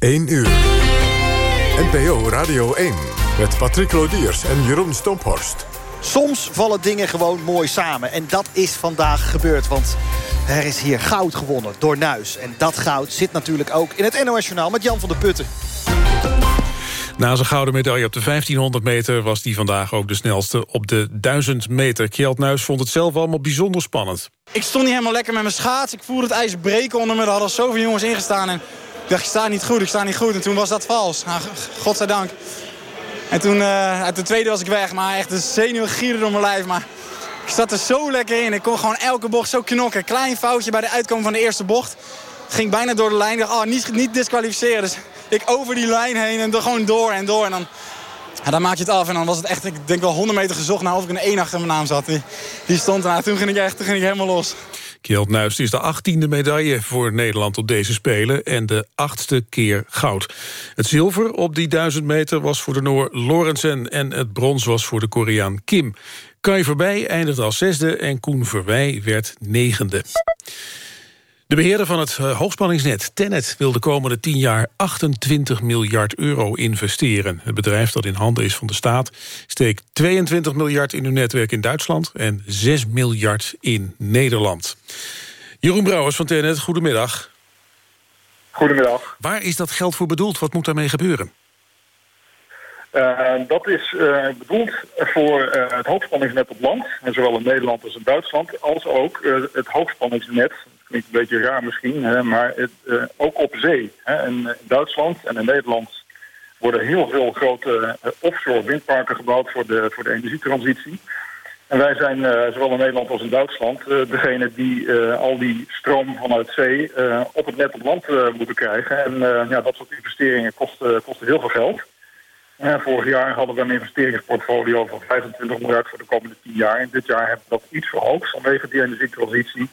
1 uur. NPO Radio 1 met Patrick Lodiers en Jeroen Stomphorst. Soms vallen dingen gewoon mooi samen. En dat is vandaag gebeurd, want er is hier goud gewonnen door Nuis. En dat goud zit natuurlijk ook in het NOS Journaal met Jan van der Putten. Na zijn gouden medaille op de 1500 meter... was die vandaag ook de snelste op de 1000 meter. Kjeld Nuis vond het zelf allemaal bijzonder spannend. Ik stond niet helemaal lekker met mijn schaats. Ik voelde het ijs breken onder me. Er hadden zoveel jongens ingestaan. En dacht, ik sta niet goed, ik sta niet goed. En toen was dat vals. Nou, godzijdank. En toen, uh, uit de tweede was ik weg. Maar echt de zenuwen gieren door mijn lijf. Maar ik zat er zo lekker in. Ik kon gewoon elke bocht zo knokken. Klein foutje bij de uitkomen van de eerste bocht. Ging bijna door de lijn. Dacht, oh, niet, niet disqualificeren. Dus ik over die lijn heen en er gewoon door en door. En dan, dan maak je het af. En dan was het echt, ik denk wel 100 meter gezocht naar of ik een 1 achter mijn naam zat. Die, die stond er. Nou, toen ging ik echt toen ging ik helemaal los. Kjeld is de achttiende medaille voor Nederland op deze Spelen... en de achtste keer goud. Het zilver op die duizend meter was voor de Noor Lorenzen... en het brons was voor de Koreaan Kim. Kai Verbij eindigde als zesde en Koen Verwij werd negende. De beheerder van het eh, hoogspanningsnet, Tennet, wil de komende 10 jaar 28 miljard euro investeren. Het bedrijf dat in handen is van de staat steekt 22 miljard in hun netwerk in Duitsland en 6 miljard in Nederland. Jeroen Brouwers van Tennet, goedemiddag. Goedemiddag. Waar is dat geld voor bedoeld? Wat moet daarmee gebeuren? Uh, dat is uh, bedoeld voor uh, het hoogspanningsnet op land, en zowel in Nederland als in Duitsland, als ook het hoogspanningsnet een beetje raar misschien, hè, maar het, uh, ook op zee. Hè. In, Duitsland en in Nederland worden heel veel grote uh, offshore windparken gebouwd voor de, voor de energietransitie. En wij zijn uh, zowel in Nederland als in Duitsland degene die al die stroom vanuit zee op het net op land moeten krijgen. En ja, dat soort investeringen kosten, kosten heel veel geld. vorig jaar hadden we een investeringsportfolio van 25 miljard voor de komende 10 jaar. En dit jaar hebben we dat iets verhoogd vanwege die energietransitie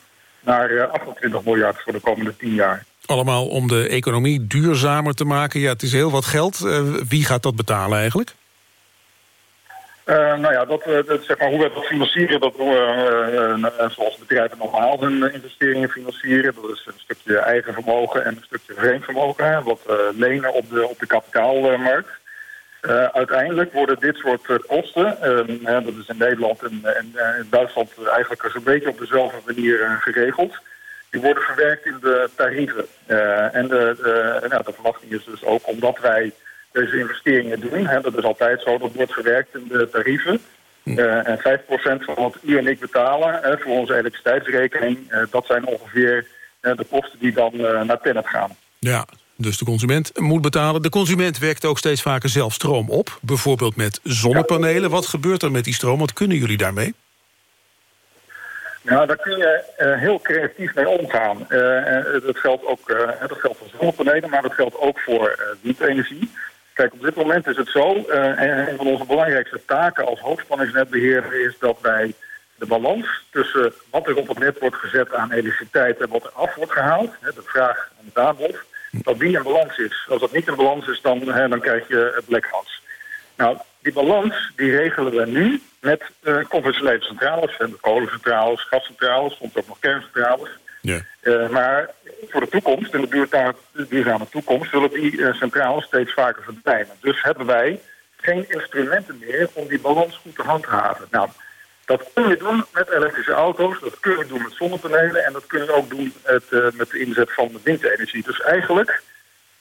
naar 28 eh, miljard voor de komende 10 jaar. Allemaal om de economie duurzamer te maken. Ja, het is heel wat geld. Uh, wie gaat dat betalen eigenlijk? Uh, nou ja, dat, dat, zeg maar, hoe we dat financieren, dat doen we zoals bedrijven normaal hun investeringen financieren. Dat is een stukje eigen vermogen en een stukje vreemd vermogen. Wat lenen op de, op de kapitaalmarkt. Uh, uiteindelijk worden dit soort uh, kosten, uh, dat is in Nederland en, en in Duitsland eigenlijk een beetje op dezelfde manier geregeld, die worden verwerkt in de tarieven. en de, nou, de verwachting is dus ook omdat wij deze investeringen doen, hè, dat is altijd zo, dat wordt verwerkt in de tarieven. en 5% van wat u en ik betalen voor onze elektriciteitsrekening, dat zijn ongeveer de kosten die dan naar Tennet gaan. Ja, dus de consument moet betalen. De consument werkt ook steeds vaker zelf stroom op. Bijvoorbeeld met zonnepanelen. Wat gebeurt er met die stroom? Wat kunnen jullie daarmee? Nou, daar kun je uh, heel creatief mee omgaan. Uh, dat, geldt ook, dat geldt voor zonnepanelen, maar dat geldt ook voor windenergie. Kijk, op dit moment is het zo, en een van onze belangrijkste taken als hoogspanningsnetbeheerder is dat wij de balans tussen wat er op het net wordt gezet aan elektriciteit en wat er af wordt gehaald, de vraag en het aanbod, dat die in balans is. Als dat niet in balans is, dan, hè, dan krijg je het blackouts. Nou, die balans die regelen we nu met uh, conventionele centrales. Kolencentrales, gascentrales, soms ook nog kerncentrales. Ja. Uh, maar voor de toekomst, in de duurzame toekomst... zullen die uh, centrales steeds vaker verdwijnen. Dus hebben wij geen instrumenten meer om die balans goed te handhaven. Nou, dat kun je doen met elektrische auto's, dat kun je doen met zonnepanelen... en dat kun je ook doen met, uh, met de inzet van de windenergie. Dus eigenlijk,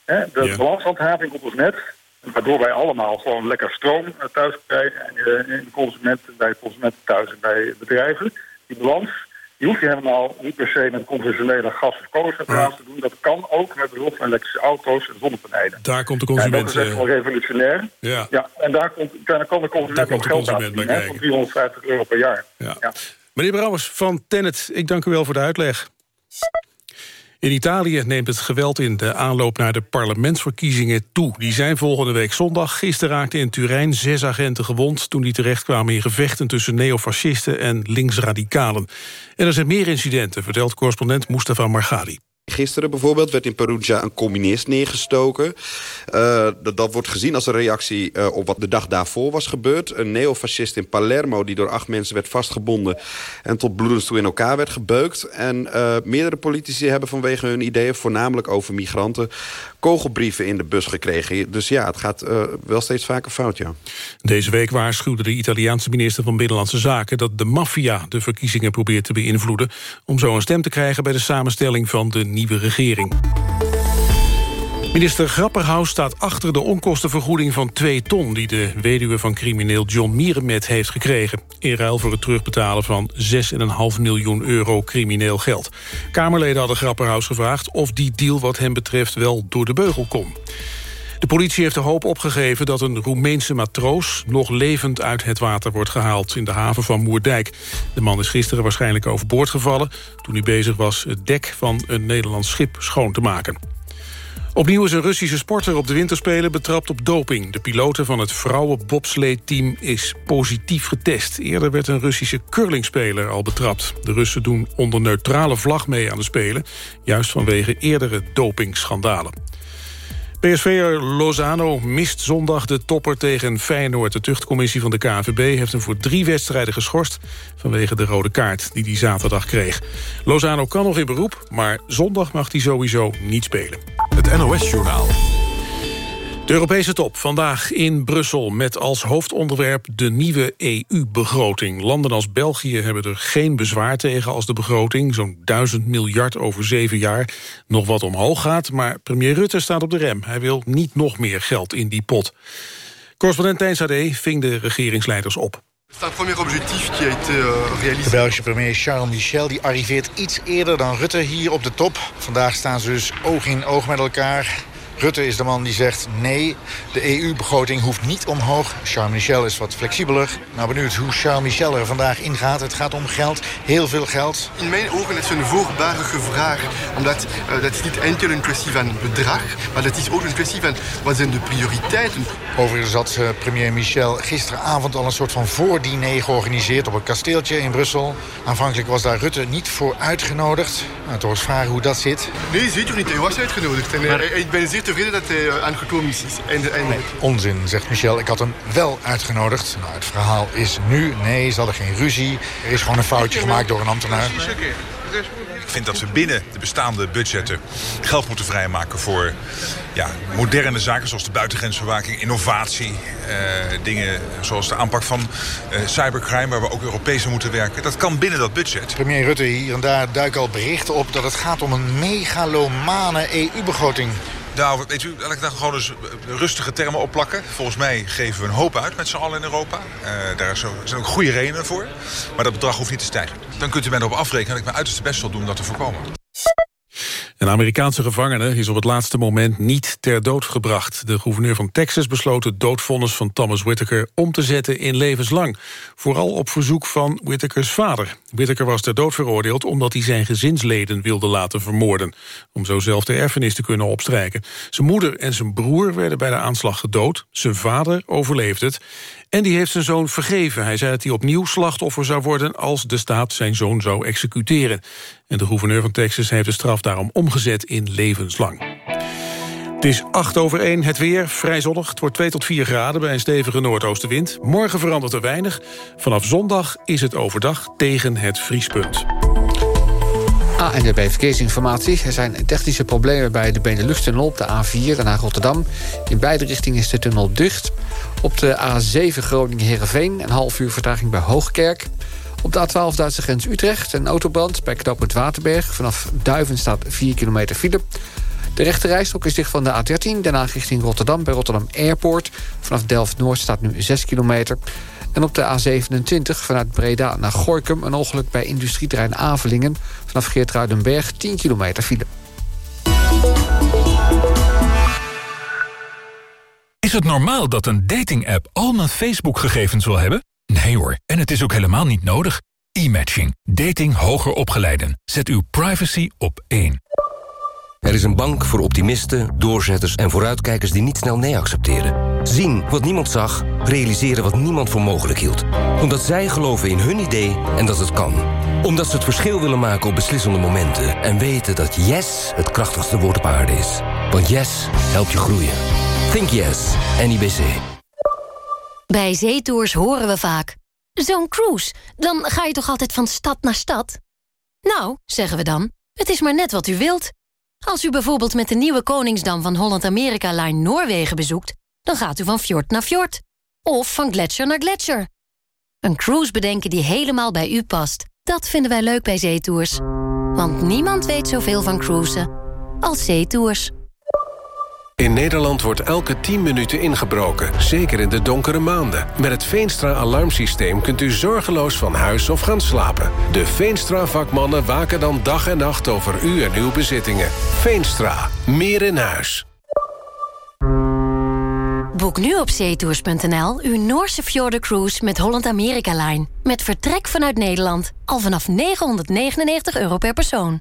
hè, de ja. balanshandhaving op ons net... waardoor wij allemaal gewoon lekker stroom eh, thuis krijgen... en uh, de consumenten, bij consumenten thuis en bij bedrijven... die balans je hoeft helemaal niet per se met conventionele gas- of kolencentrales te doen. Dat kan ook met behulp van elektrische auto's en zonnepanelen. Daar komt de consument... Ja, dat is echt wel revolutionair. Ja. ja en daar, komt, daar kan de consument ook geld aan van 350 euro per jaar. Ja. ja. Meneer Brouwers van Tennet, ik dank u wel voor de uitleg. In Italië neemt het geweld in de aanloop naar de parlementsverkiezingen toe. Die zijn volgende week zondag. Gisteren raakten in Turijn zes agenten gewond... toen die terechtkwamen in gevechten tussen neofascisten en linksradicalen. En er zijn meer incidenten, vertelt correspondent Mustafa Margadi. Gisteren bijvoorbeeld werd in Perugia een communist neergestoken. Uh, dat, wordt gezien als een reactie uh, op wat de dag daarvoor was gebeurd. Een neofascist in Palermo die door acht mensen werd vastgebonden... en tot bloedens toe in elkaar werd gebeukt. En uh, meerdere politici hebben vanwege hun ideeën... voornamelijk over migranten kogelbrieven in de bus gekregen. Dus ja, het gaat wel steeds vaker fout, ja. Deze week waarschuwde de Italiaanse minister van Binnenlandse Zaken... dat de maffia de verkiezingen probeert te beïnvloeden... om zo een stem te krijgen bij de samenstelling van de nieuwe regering. Minister Grapperhaus staat achter de onkostenvergoeding van 2 ton... die de weduwe van crimineel John Mierenmet heeft gekregen... in ruil voor het terugbetalen van 6,5 miljoen euro crimineel geld. Kamerleden hadden Grapperhaus gevraagd... of die deal wat hem betreft wel door de beugel kon. De politie heeft de hoop opgegeven dat een Roemeense matroos... nog levend uit het water wordt gehaald in de haven van Moerdijk. De man is gisteren waarschijnlijk overboord gevallen... toen hij bezig was het dek van een Nederlands schip schoon te maken. Opnieuw is een Russische sporter op de winterspelen betrapt op doping. De piloten van het vrouwenbobsleeteam is positief getest. Eerder werd een Russische curlingspeler al betrapt. De Russen doen onder neutrale vlag mee aan de Spelen... juist vanwege eerdere dopingschandalen. PSV'er Lozano mist zondag de topper tegen Feyenoord. De tuchtcommissie van de KNVB heeft hem voor drie wedstrijden geschorst... vanwege de rode kaart die hij zaterdag kreeg. Lozano kan nog in beroep, maar zondag mag hij sowieso niet spelen. NOS-journaal. De Europese top vandaag in Brussel met als hoofdonderwerp de nieuwe EU-begroting. Landen als België hebben er geen bezwaar tegen als de begroting, zo'n duizend miljard over zeven jaar, nog wat omhoog gaat. Maar premier Rutte staat op de rem. Hij wil niet nog meer geld in die pot. Correspondent Tijn Sade ving de regeringsleiders op. Euh, de Belgische premier Charles Michel die arriveert iets eerder dan Rutte hier op de top. Vandaag staan ze dus oog in oog met elkaar. Rutte is de man die zegt nee, de EU-begroting hoeft niet omhoog. Charles Michel is wat flexibeler. Nou benieuwd hoe Charles Michel er vandaag ingaat. Het gaat om geld, heel veel geld. In mijn ogen is het een voorbarige vraag. Omdat uh, dat is niet enkel een kwestie van bedrag... maar dat is ook een kwestie van wat zijn de prioriteiten. Overigens had uh, premier Michel gisteravond al een soort van voordiner georganiseerd... op een kasteeltje in Brussel. Aanvankelijk was daar Rutte niet voor uitgenodigd. Nou, toch eens vragen hoe dat zit. Nee, zeker niet. Hij was uitgenodigd. En, maar... uh, ik ben zeer tevreden dat hij eh, aangekomen is. Eindelijk. Onzin, zegt Michel. Ik had hem wel uitgenodigd. Nou, het verhaal is nu, nee, ze hadden geen ruzie. Er is gewoon een foutje gemaakt door een ambtenaar. Ik vind dat we binnen de bestaande budgetten geld moeten vrijmaken voor ja, moderne zaken zoals de buitengrensverwaking, innovatie, eh, dingen zoals de aanpak van eh, cybercrime waar we ook Europees moeten werken. Dat kan binnen dat budget. Premier Rutte hier en daar duiken al berichten op dat het gaat om een megalomane EU-begroting. Nou, weet u, elke dag gewoon eens rustige termen opplakken. Volgens mij geven we een hoop uit met z'n allen in Europa. Uh, daar zijn ook goede redenen voor. Maar dat bedrag hoeft niet te stijgen. Dan kunt u mij erop afrekenen dat ik mijn uiterste best zal doen om dat te voorkomen. Een Amerikaanse gevangene is op het laatste moment niet ter dood gebracht. De gouverneur van Texas besloot het doodvonnis van Thomas Whittaker om te zetten in levenslang. Vooral op verzoek van Whittakers vader. Whittaker was ter dood veroordeeld omdat hij zijn gezinsleden wilde laten vermoorden. Om zo zelf de erfenis te kunnen opstrijken. Zijn moeder en zijn broer werden bij de aanslag gedood. Zijn vader overleefde het. En die heeft zijn zoon vergeven. Hij zei dat hij opnieuw slachtoffer zou worden... als de staat zijn zoon zou executeren. En de gouverneur van Texas heeft de straf daarom omgezet in levenslang. Het is 8 over 1, het weer, vrij zonnig. Het wordt 2 tot 4 graden bij een stevige noordoostenwind. Morgen verandert er weinig. Vanaf zondag is het overdag tegen het vriespunt. ANWB Verkeersinformatie. Er zijn technische problemen bij de Benelux-tunnel op de A4 naar Rotterdam. In beide richtingen is de tunnel dicht. Op de A7 Groningen-Herenveen een half uur vertraging bij Hoogkerk. Op de A12 Duitse grens Utrecht een autobrand bij knooppunt Waterberg. Vanaf Duiven staat 4 kilometer file. De rechterrijstok is dicht van de A13, daarna richting Rotterdam bij Rotterdam Airport. Vanaf Delft-Noord staat nu 6 kilometer. En op de A27 vanuit Breda naar Gorkum... een ongeluk bij industrieterrein Avelingen. Vanaf Geertruidenberg 10 kilometer file. Is het normaal dat een dating-app al mijn Facebook-gegevens wil hebben? Nee hoor, en het is ook helemaal niet nodig. E-matching. Dating hoger opgeleiden. Zet uw privacy op één. Er is een bank voor optimisten, doorzetters en vooruitkijkers die niet snel nee accepteren. Zien wat niemand zag, realiseren wat niemand voor mogelijk hield. Omdat zij geloven in hun idee en dat het kan. Omdat ze het verschil willen maken op beslissende momenten. En weten dat yes het krachtigste woord op aarde is. Want yes helpt je groeien. Think yes, NIBC. Bij zeetours horen we vaak... Zo'n cruise, dan ga je toch altijd van stad naar stad? Nou, zeggen we dan, het is maar net wat u wilt. Als u bijvoorbeeld met de nieuwe Koningsdam van Holland-Amerika Line Noorwegen bezoekt... dan gaat u van fjord naar fjord. Of van gletsjer naar gletsjer. Een cruise bedenken die helemaal bij u past. Dat vinden wij leuk bij zeetours. Want niemand weet zoveel van cruisen als zeetours. In Nederland wordt elke 10 minuten ingebroken, zeker in de donkere maanden. Met het Veenstra-alarmsysteem kunt u zorgeloos van huis of gaan slapen. De Veenstra-vakmannen waken dan dag en nacht over u en uw bezittingen. Veenstra, meer in huis. Boek nu op zeetours.nl uw Noorse Cruise met Holland America Line. Met vertrek vanuit Nederland. Al vanaf 999 euro per persoon.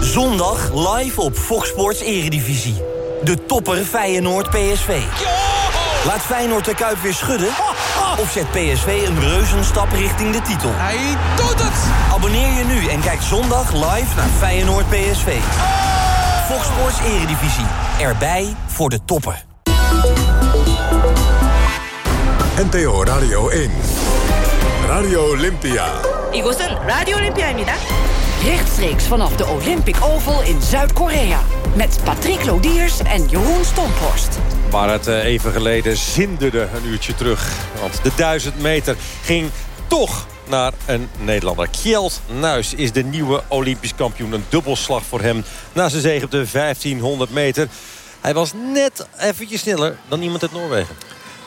Zondag live op Fox Sports Eredivisie. De topper Feyenoord PSV. Laat Feyenoord de Kuip weer schudden? Of zet PSV een reuzenstap richting de titel? Hij doet het! Abonneer je nu en kijk zondag live naar Feyenoord PSV. Fox Sports Eredivisie. Erbij voor de toppen. NPO Radio 1. Radio Olympia. 이곳은 라디오 올림피아입니다. Rechtstreeks vanaf de Olympic Oval in Zuid-Korea. Met Patrick Lodiers en Jeroen Stomphorst. Waar het eh, even geleden zinderde een uurtje terug. Want de 1000 meter ging toch naar een Nederlander. Kjeld Nuis is de nieuwe Olympisch kampioen. Een dubbelslag voor hem na zijn zege op de 1500 meter. Hij was net eventjes sneller dan iemand uit Noorwegen.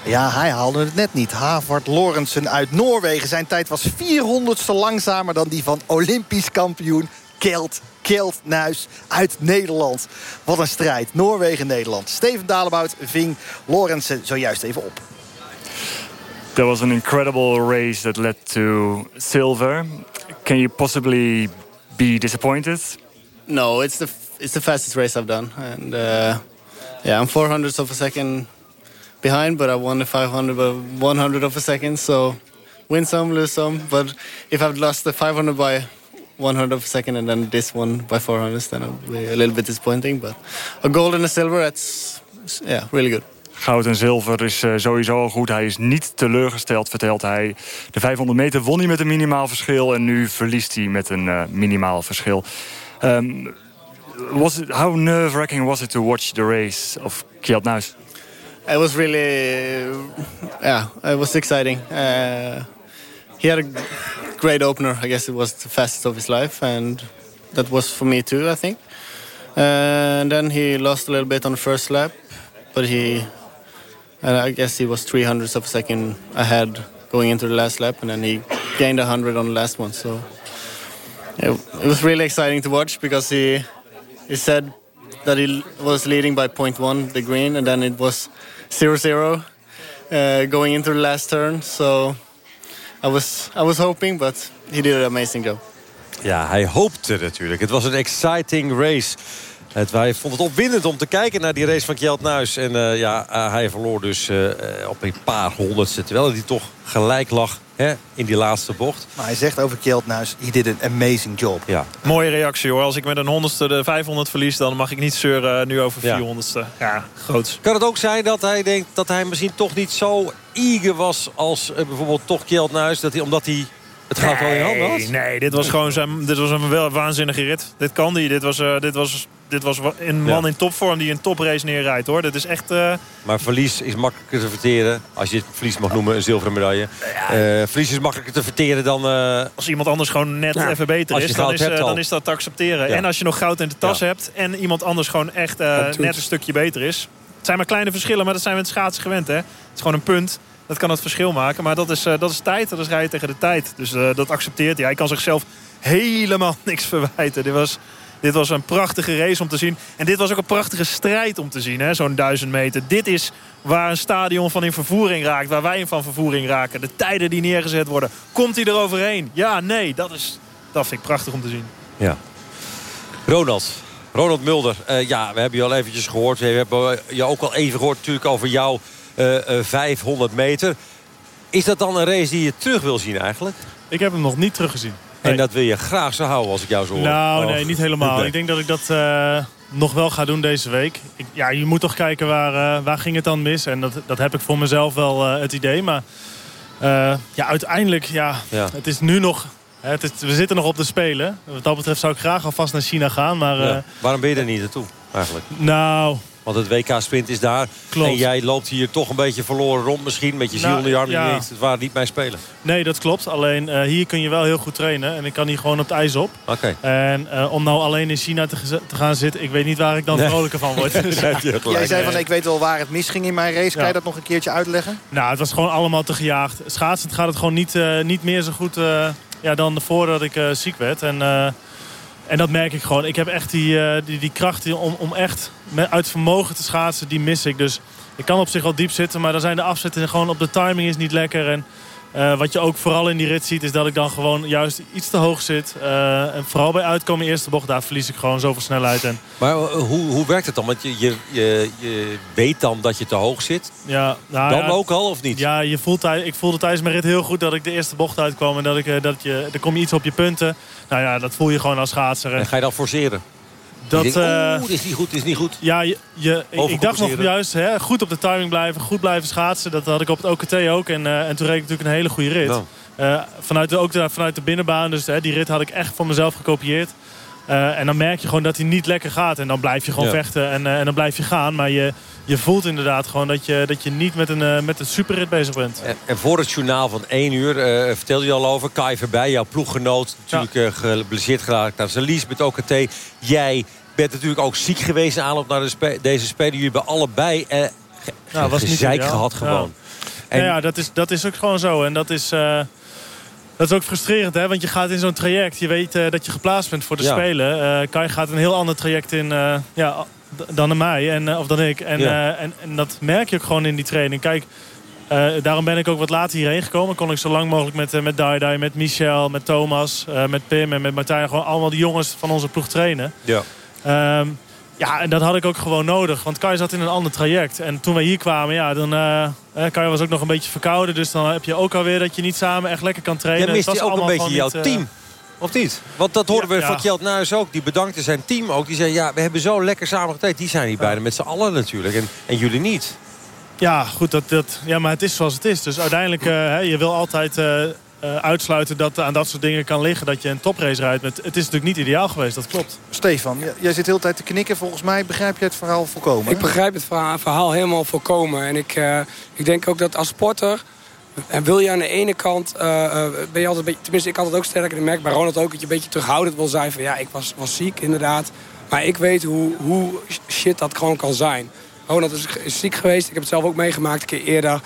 Ja, hij haalde het net niet. Havard Lorensen uit Noorwegen. Zijn tijd was 400ste langzamer dan die van Olympisch kampioen Kelt Kelt Nuis uit Nederland. Wat een strijd. Noorwegen-Nederland. Steven Dalebout ving Lorensen zojuist even op. That was an incredible race that led to silver. Can you possibly be disappointed? No, it's the it's the fastest race I've done, and uh, yeah, I'm 400 of a second behind, but I won the 500 by 100 of a second. So win some, lose some. But if I've lost the 500 by 100 of a second and then this one by 400, then it'll be a little bit disappointing. But a gold and a silver, that's yeah, really good. Goud en zilver is uh, sowieso al goed. Hij is niet teleurgesteld, vertelt hij. De 500 meter won hij met een minimaal verschil... en nu verliest hij met een uh, minimaal verschil. Um, was it, how nerve-wracking was it to watch the race of Kjeld Nuis? It was really, yeah, it was exciting. Uh, he had a great opener. I guess it was the fastest of his life, and that was for me too, I think. and then he lost a little bit on the first lap, but he, and I guess he was 300 of a second ahead going into the last lap, and then he gained 100 on the last one. So it, it was really exciting to watch because he he said that he was leading by 0.1 the green, and then it was 0-0 uh, going into the last turn. So I was I was hoping, but he did an amazing job. Ja, hij hoopte natuurlijk. Het was een exciting race. Het, hij vond het opwindend om te kijken naar die race van Kjeld Nuis. En uh, ja, uh, hij verloor dus uh, op een paar honderdste. Terwijl hij toch gelijk lag hè, in die laatste bocht. Maar hij zegt over Kjeld Nuis, he did an amazing job. Ja. Mooie reactie hoor. Als ik met een honderdste de 500 verlies... dan mag ik niet zeuren nu over 400ste. Ja, ja groot. Kan het ook zijn dat hij denkt dat hij misschien toch niet zo eager was... als bijvoorbeeld toch Kjeld Nuis, dat hij, omdat hij het gaat wel in handen had? Nee, dit was gewoon zijn, dit was een wel waanzinnige rit. Dit kan die. Dit was, uh, dit was, dit was een man ja. in topvorm die een toprace neerrijdt. hoor. Dat is echt... Uh... Maar verlies is makkelijker te verteren. Als je het verlies mag noemen, een zilveren medaille. Ja. Uh, verlies is makkelijker te verteren dan... Als iemand anders gewoon net ja. even beter is, dan is, dan is dat te accepteren. En als je nog goud in de tas hebt... en iemand anders gewoon echt net een stukje beter is... Het zijn maar kleine verschillen, maar dat zijn we in het schaatsen gewend. Hè? Het is gewoon een punt. Dat kan het verschil maken. Maar dat is, dat is tijd. Dat is rijden tegen de tijd. Dus dat accepteert hij. Hij kan zichzelf helemaal niks verwijten. Dit was, dit was een prachtige race om te zien. En dit was ook een prachtige strijd om te zien. Zo'n duizend meter. Dit is waar een stadion van in vervoering raakt. Waar wij van vervoering raken. De tijden die neergezet worden. Komt hij er overheen? Ja, nee. Dat, is, dat vind ik prachtig om te zien. Ja. Ronald. Ronald Mulder. Uh, ja, we hebben je al eventjes gehoord. We hebben je ook al even gehoord natuurlijk over jouw uh, uh, 500 meter. Is dat dan een race die je terug wil zien eigenlijk? Ik heb hem nog niet teruggezien. En dat wil je graag zo houden als ik jou zo hoor. Nou, nee, niet helemaal. Ik denk dat ik dat uh, nog wel ga doen deze week. Ik, ja, je moet toch kijken waar, uh, waar ging het dan mis. En dat, dat heb ik voor mezelf wel uh, het idee. Maar ja, uiteindelijk, ja, ja, het is nu nog... Het is, we zitten nog op de Spelen. Wat dat betreft zou ik graag alvast naar China gaan. Maar, ja. Waarom ben je er niet naartoe eigenlijk? Nou, want het WK-sprint is daar. Klopt. En jij loopt hier toch een beetje verloren rond misschien. Met je ziel Nou, onder je arm. ja. Denkt, Het waren niet mijn spelen. Nee, dat klopt. Alleen eh, hier kun je wel heel goed trainen. En ik kan hier gewoon op het ijs op. Oké. En eh, om nou alleen in China te, te gaan zitten... ik weet niet waar ik dan Nee. vrolijker van word. Dus, ja. Jij zei van ik weet wel waar het misging in mijn race. Kan Ja. je dat nog een keertje uitleggen? Nou, het was gewoon allemaal te gejaagd. Schaatsend gaat het gewoon niet, eh, niet meer zo goed eh, ja, dan voordat ik eh, ziek werd. En, eh, en dat merk ik gewoon. Ik heb echt die, eh, die, die kracht om, om echt met, uit vermogen te schaatsen, die mis ik. Dus ik kan op zich wel diep zitten, maar dan zijn de afzetten gewoon op de timing is niet lekker. En eh, wat je ook vooral in die rit ziet, is dat ik dan gewoon juist iets te hoog zit. Eh, en vooral bij uitkomen eerste bocht, daar verlies ik gewoon zoveel snelheid. En Maar eh, hoe, hoe werkt het dan? Want je, je, je, je weet dan dat je te hoog zit. Ja, nou Dan ja, ook al of niet? Ja, je voelt, ik voelde tijdens mijn rit heel goed dat ik de eerste bocht uitkwam. En dat ik, dat je, er kom je iets op je punten. Nou ja, dat voel je gewoon als schaatser. En En ga je dan forceren? Dat, denkt, eh, dit is niet goed, dit is niet goed. ja, je, je, ik- dacht nog juist hè, goed op de timing blijven, goed blijven schaatsen. Dat had ik op het OKT ook. En, eh, en toen reed ik natuurlijk een hele goede rit. Nou. Eh, vanuit de, ook de, vanuit de binnenbaan. Dus hè, die rit had ik echt voor mezelf gekopieerd. Eh, en dan merk je gewoon dat hij niet lekker gaat. En dan blijf je gewoon Ja. vechten en, eh, en dan blijf je gaan. Maar je, je voelt inderdaad gewoon dat je, dat je niet met een, eh, met een superrit bezig bent. En, en voor het journaal van 1 uur eh, vertelde je al over. Kai Verbij, jouw ploeggenoot. Natuurlijk eh, geblesseerd geraakt aan zijn lies met OKT. Jij bent natuurlijk ook ziek geweest in aanloop naar de spe- deze spelen. Jullie hebben allebei eh, ge- Nou, was niet gezeik gehad Ja. gewoon. En... Ja, ja, dat, is, dat is ook gewoon zo. En dat is, eh, dat is ook frustrerend, hè? Want je gaat in zo'n traject. Je weet eh, dat je geplaatst bent voor de Ja. Spelen. Eh Kai gaat een heel ander traject in eh, ja, dan mij. En, of dan ik. En, Ja. en, en dat merk je ook gewoon in die training. Kijk, daarom ben ik ook wat later hierheen gekomen. Kon ik zo lang mogelijk met, met Dai Dai, met Michel, met Thomas, met Pim en met Martijn... gewoon allemaal die jongens van onze ploeg trainen. Ja. Ehm, ja, en dat had ik ook gewoon nodig. Want Kai zat in een ander traject. En toen wij hier kwamen, ja, dan... eh Kai was ook nog een beetje verkouden. Dus dan heb je ook alweer dat je niet samen echt lekker kan trainen. Jij mist was ook een beetje jouw niet, eh, team. Of niet? Want dat hoorden Ja, we ja. van Kjeld Nuis ook. Die bedankte zijn team ook. Die zei, ja, we hebben zo lekker samen getraind. Die zijn hier bijna met z'n allen natuurlijk. En, en jullie niet. Ja, goed, dat, dat, ja, maar het is zoals het is. Dus uiteindelijk, eh, je wil altijd eh, uitsluiten dat aan dat soort dingen kan liggen. Dat je een toprace rijdt. Met, het is natuurlijk niet ideaal geweest, dat klopt. Stefan, jij zit de hele tijd te knikken. Volgens mij begrijp je het verhaal volkomen. Ik begrijp het verhaal, verhaal helemaal volkomen. En ik, eh, ik denk ook dat als sporter... En wil je aan de ene kant, eh, eh, ben je altijd een beetje, tenminste ik had het ook sterk en ik merk bij Ronald ook dat je een beetje terughoudend wil zijn van ja, ik was, was ziek inderdaad. Maar ik weet hoe, hoe shit dat gewoon kan zijn. Ronald is, is ziek geweest, ik heb het zelf ook meegemaakt een keer eerder.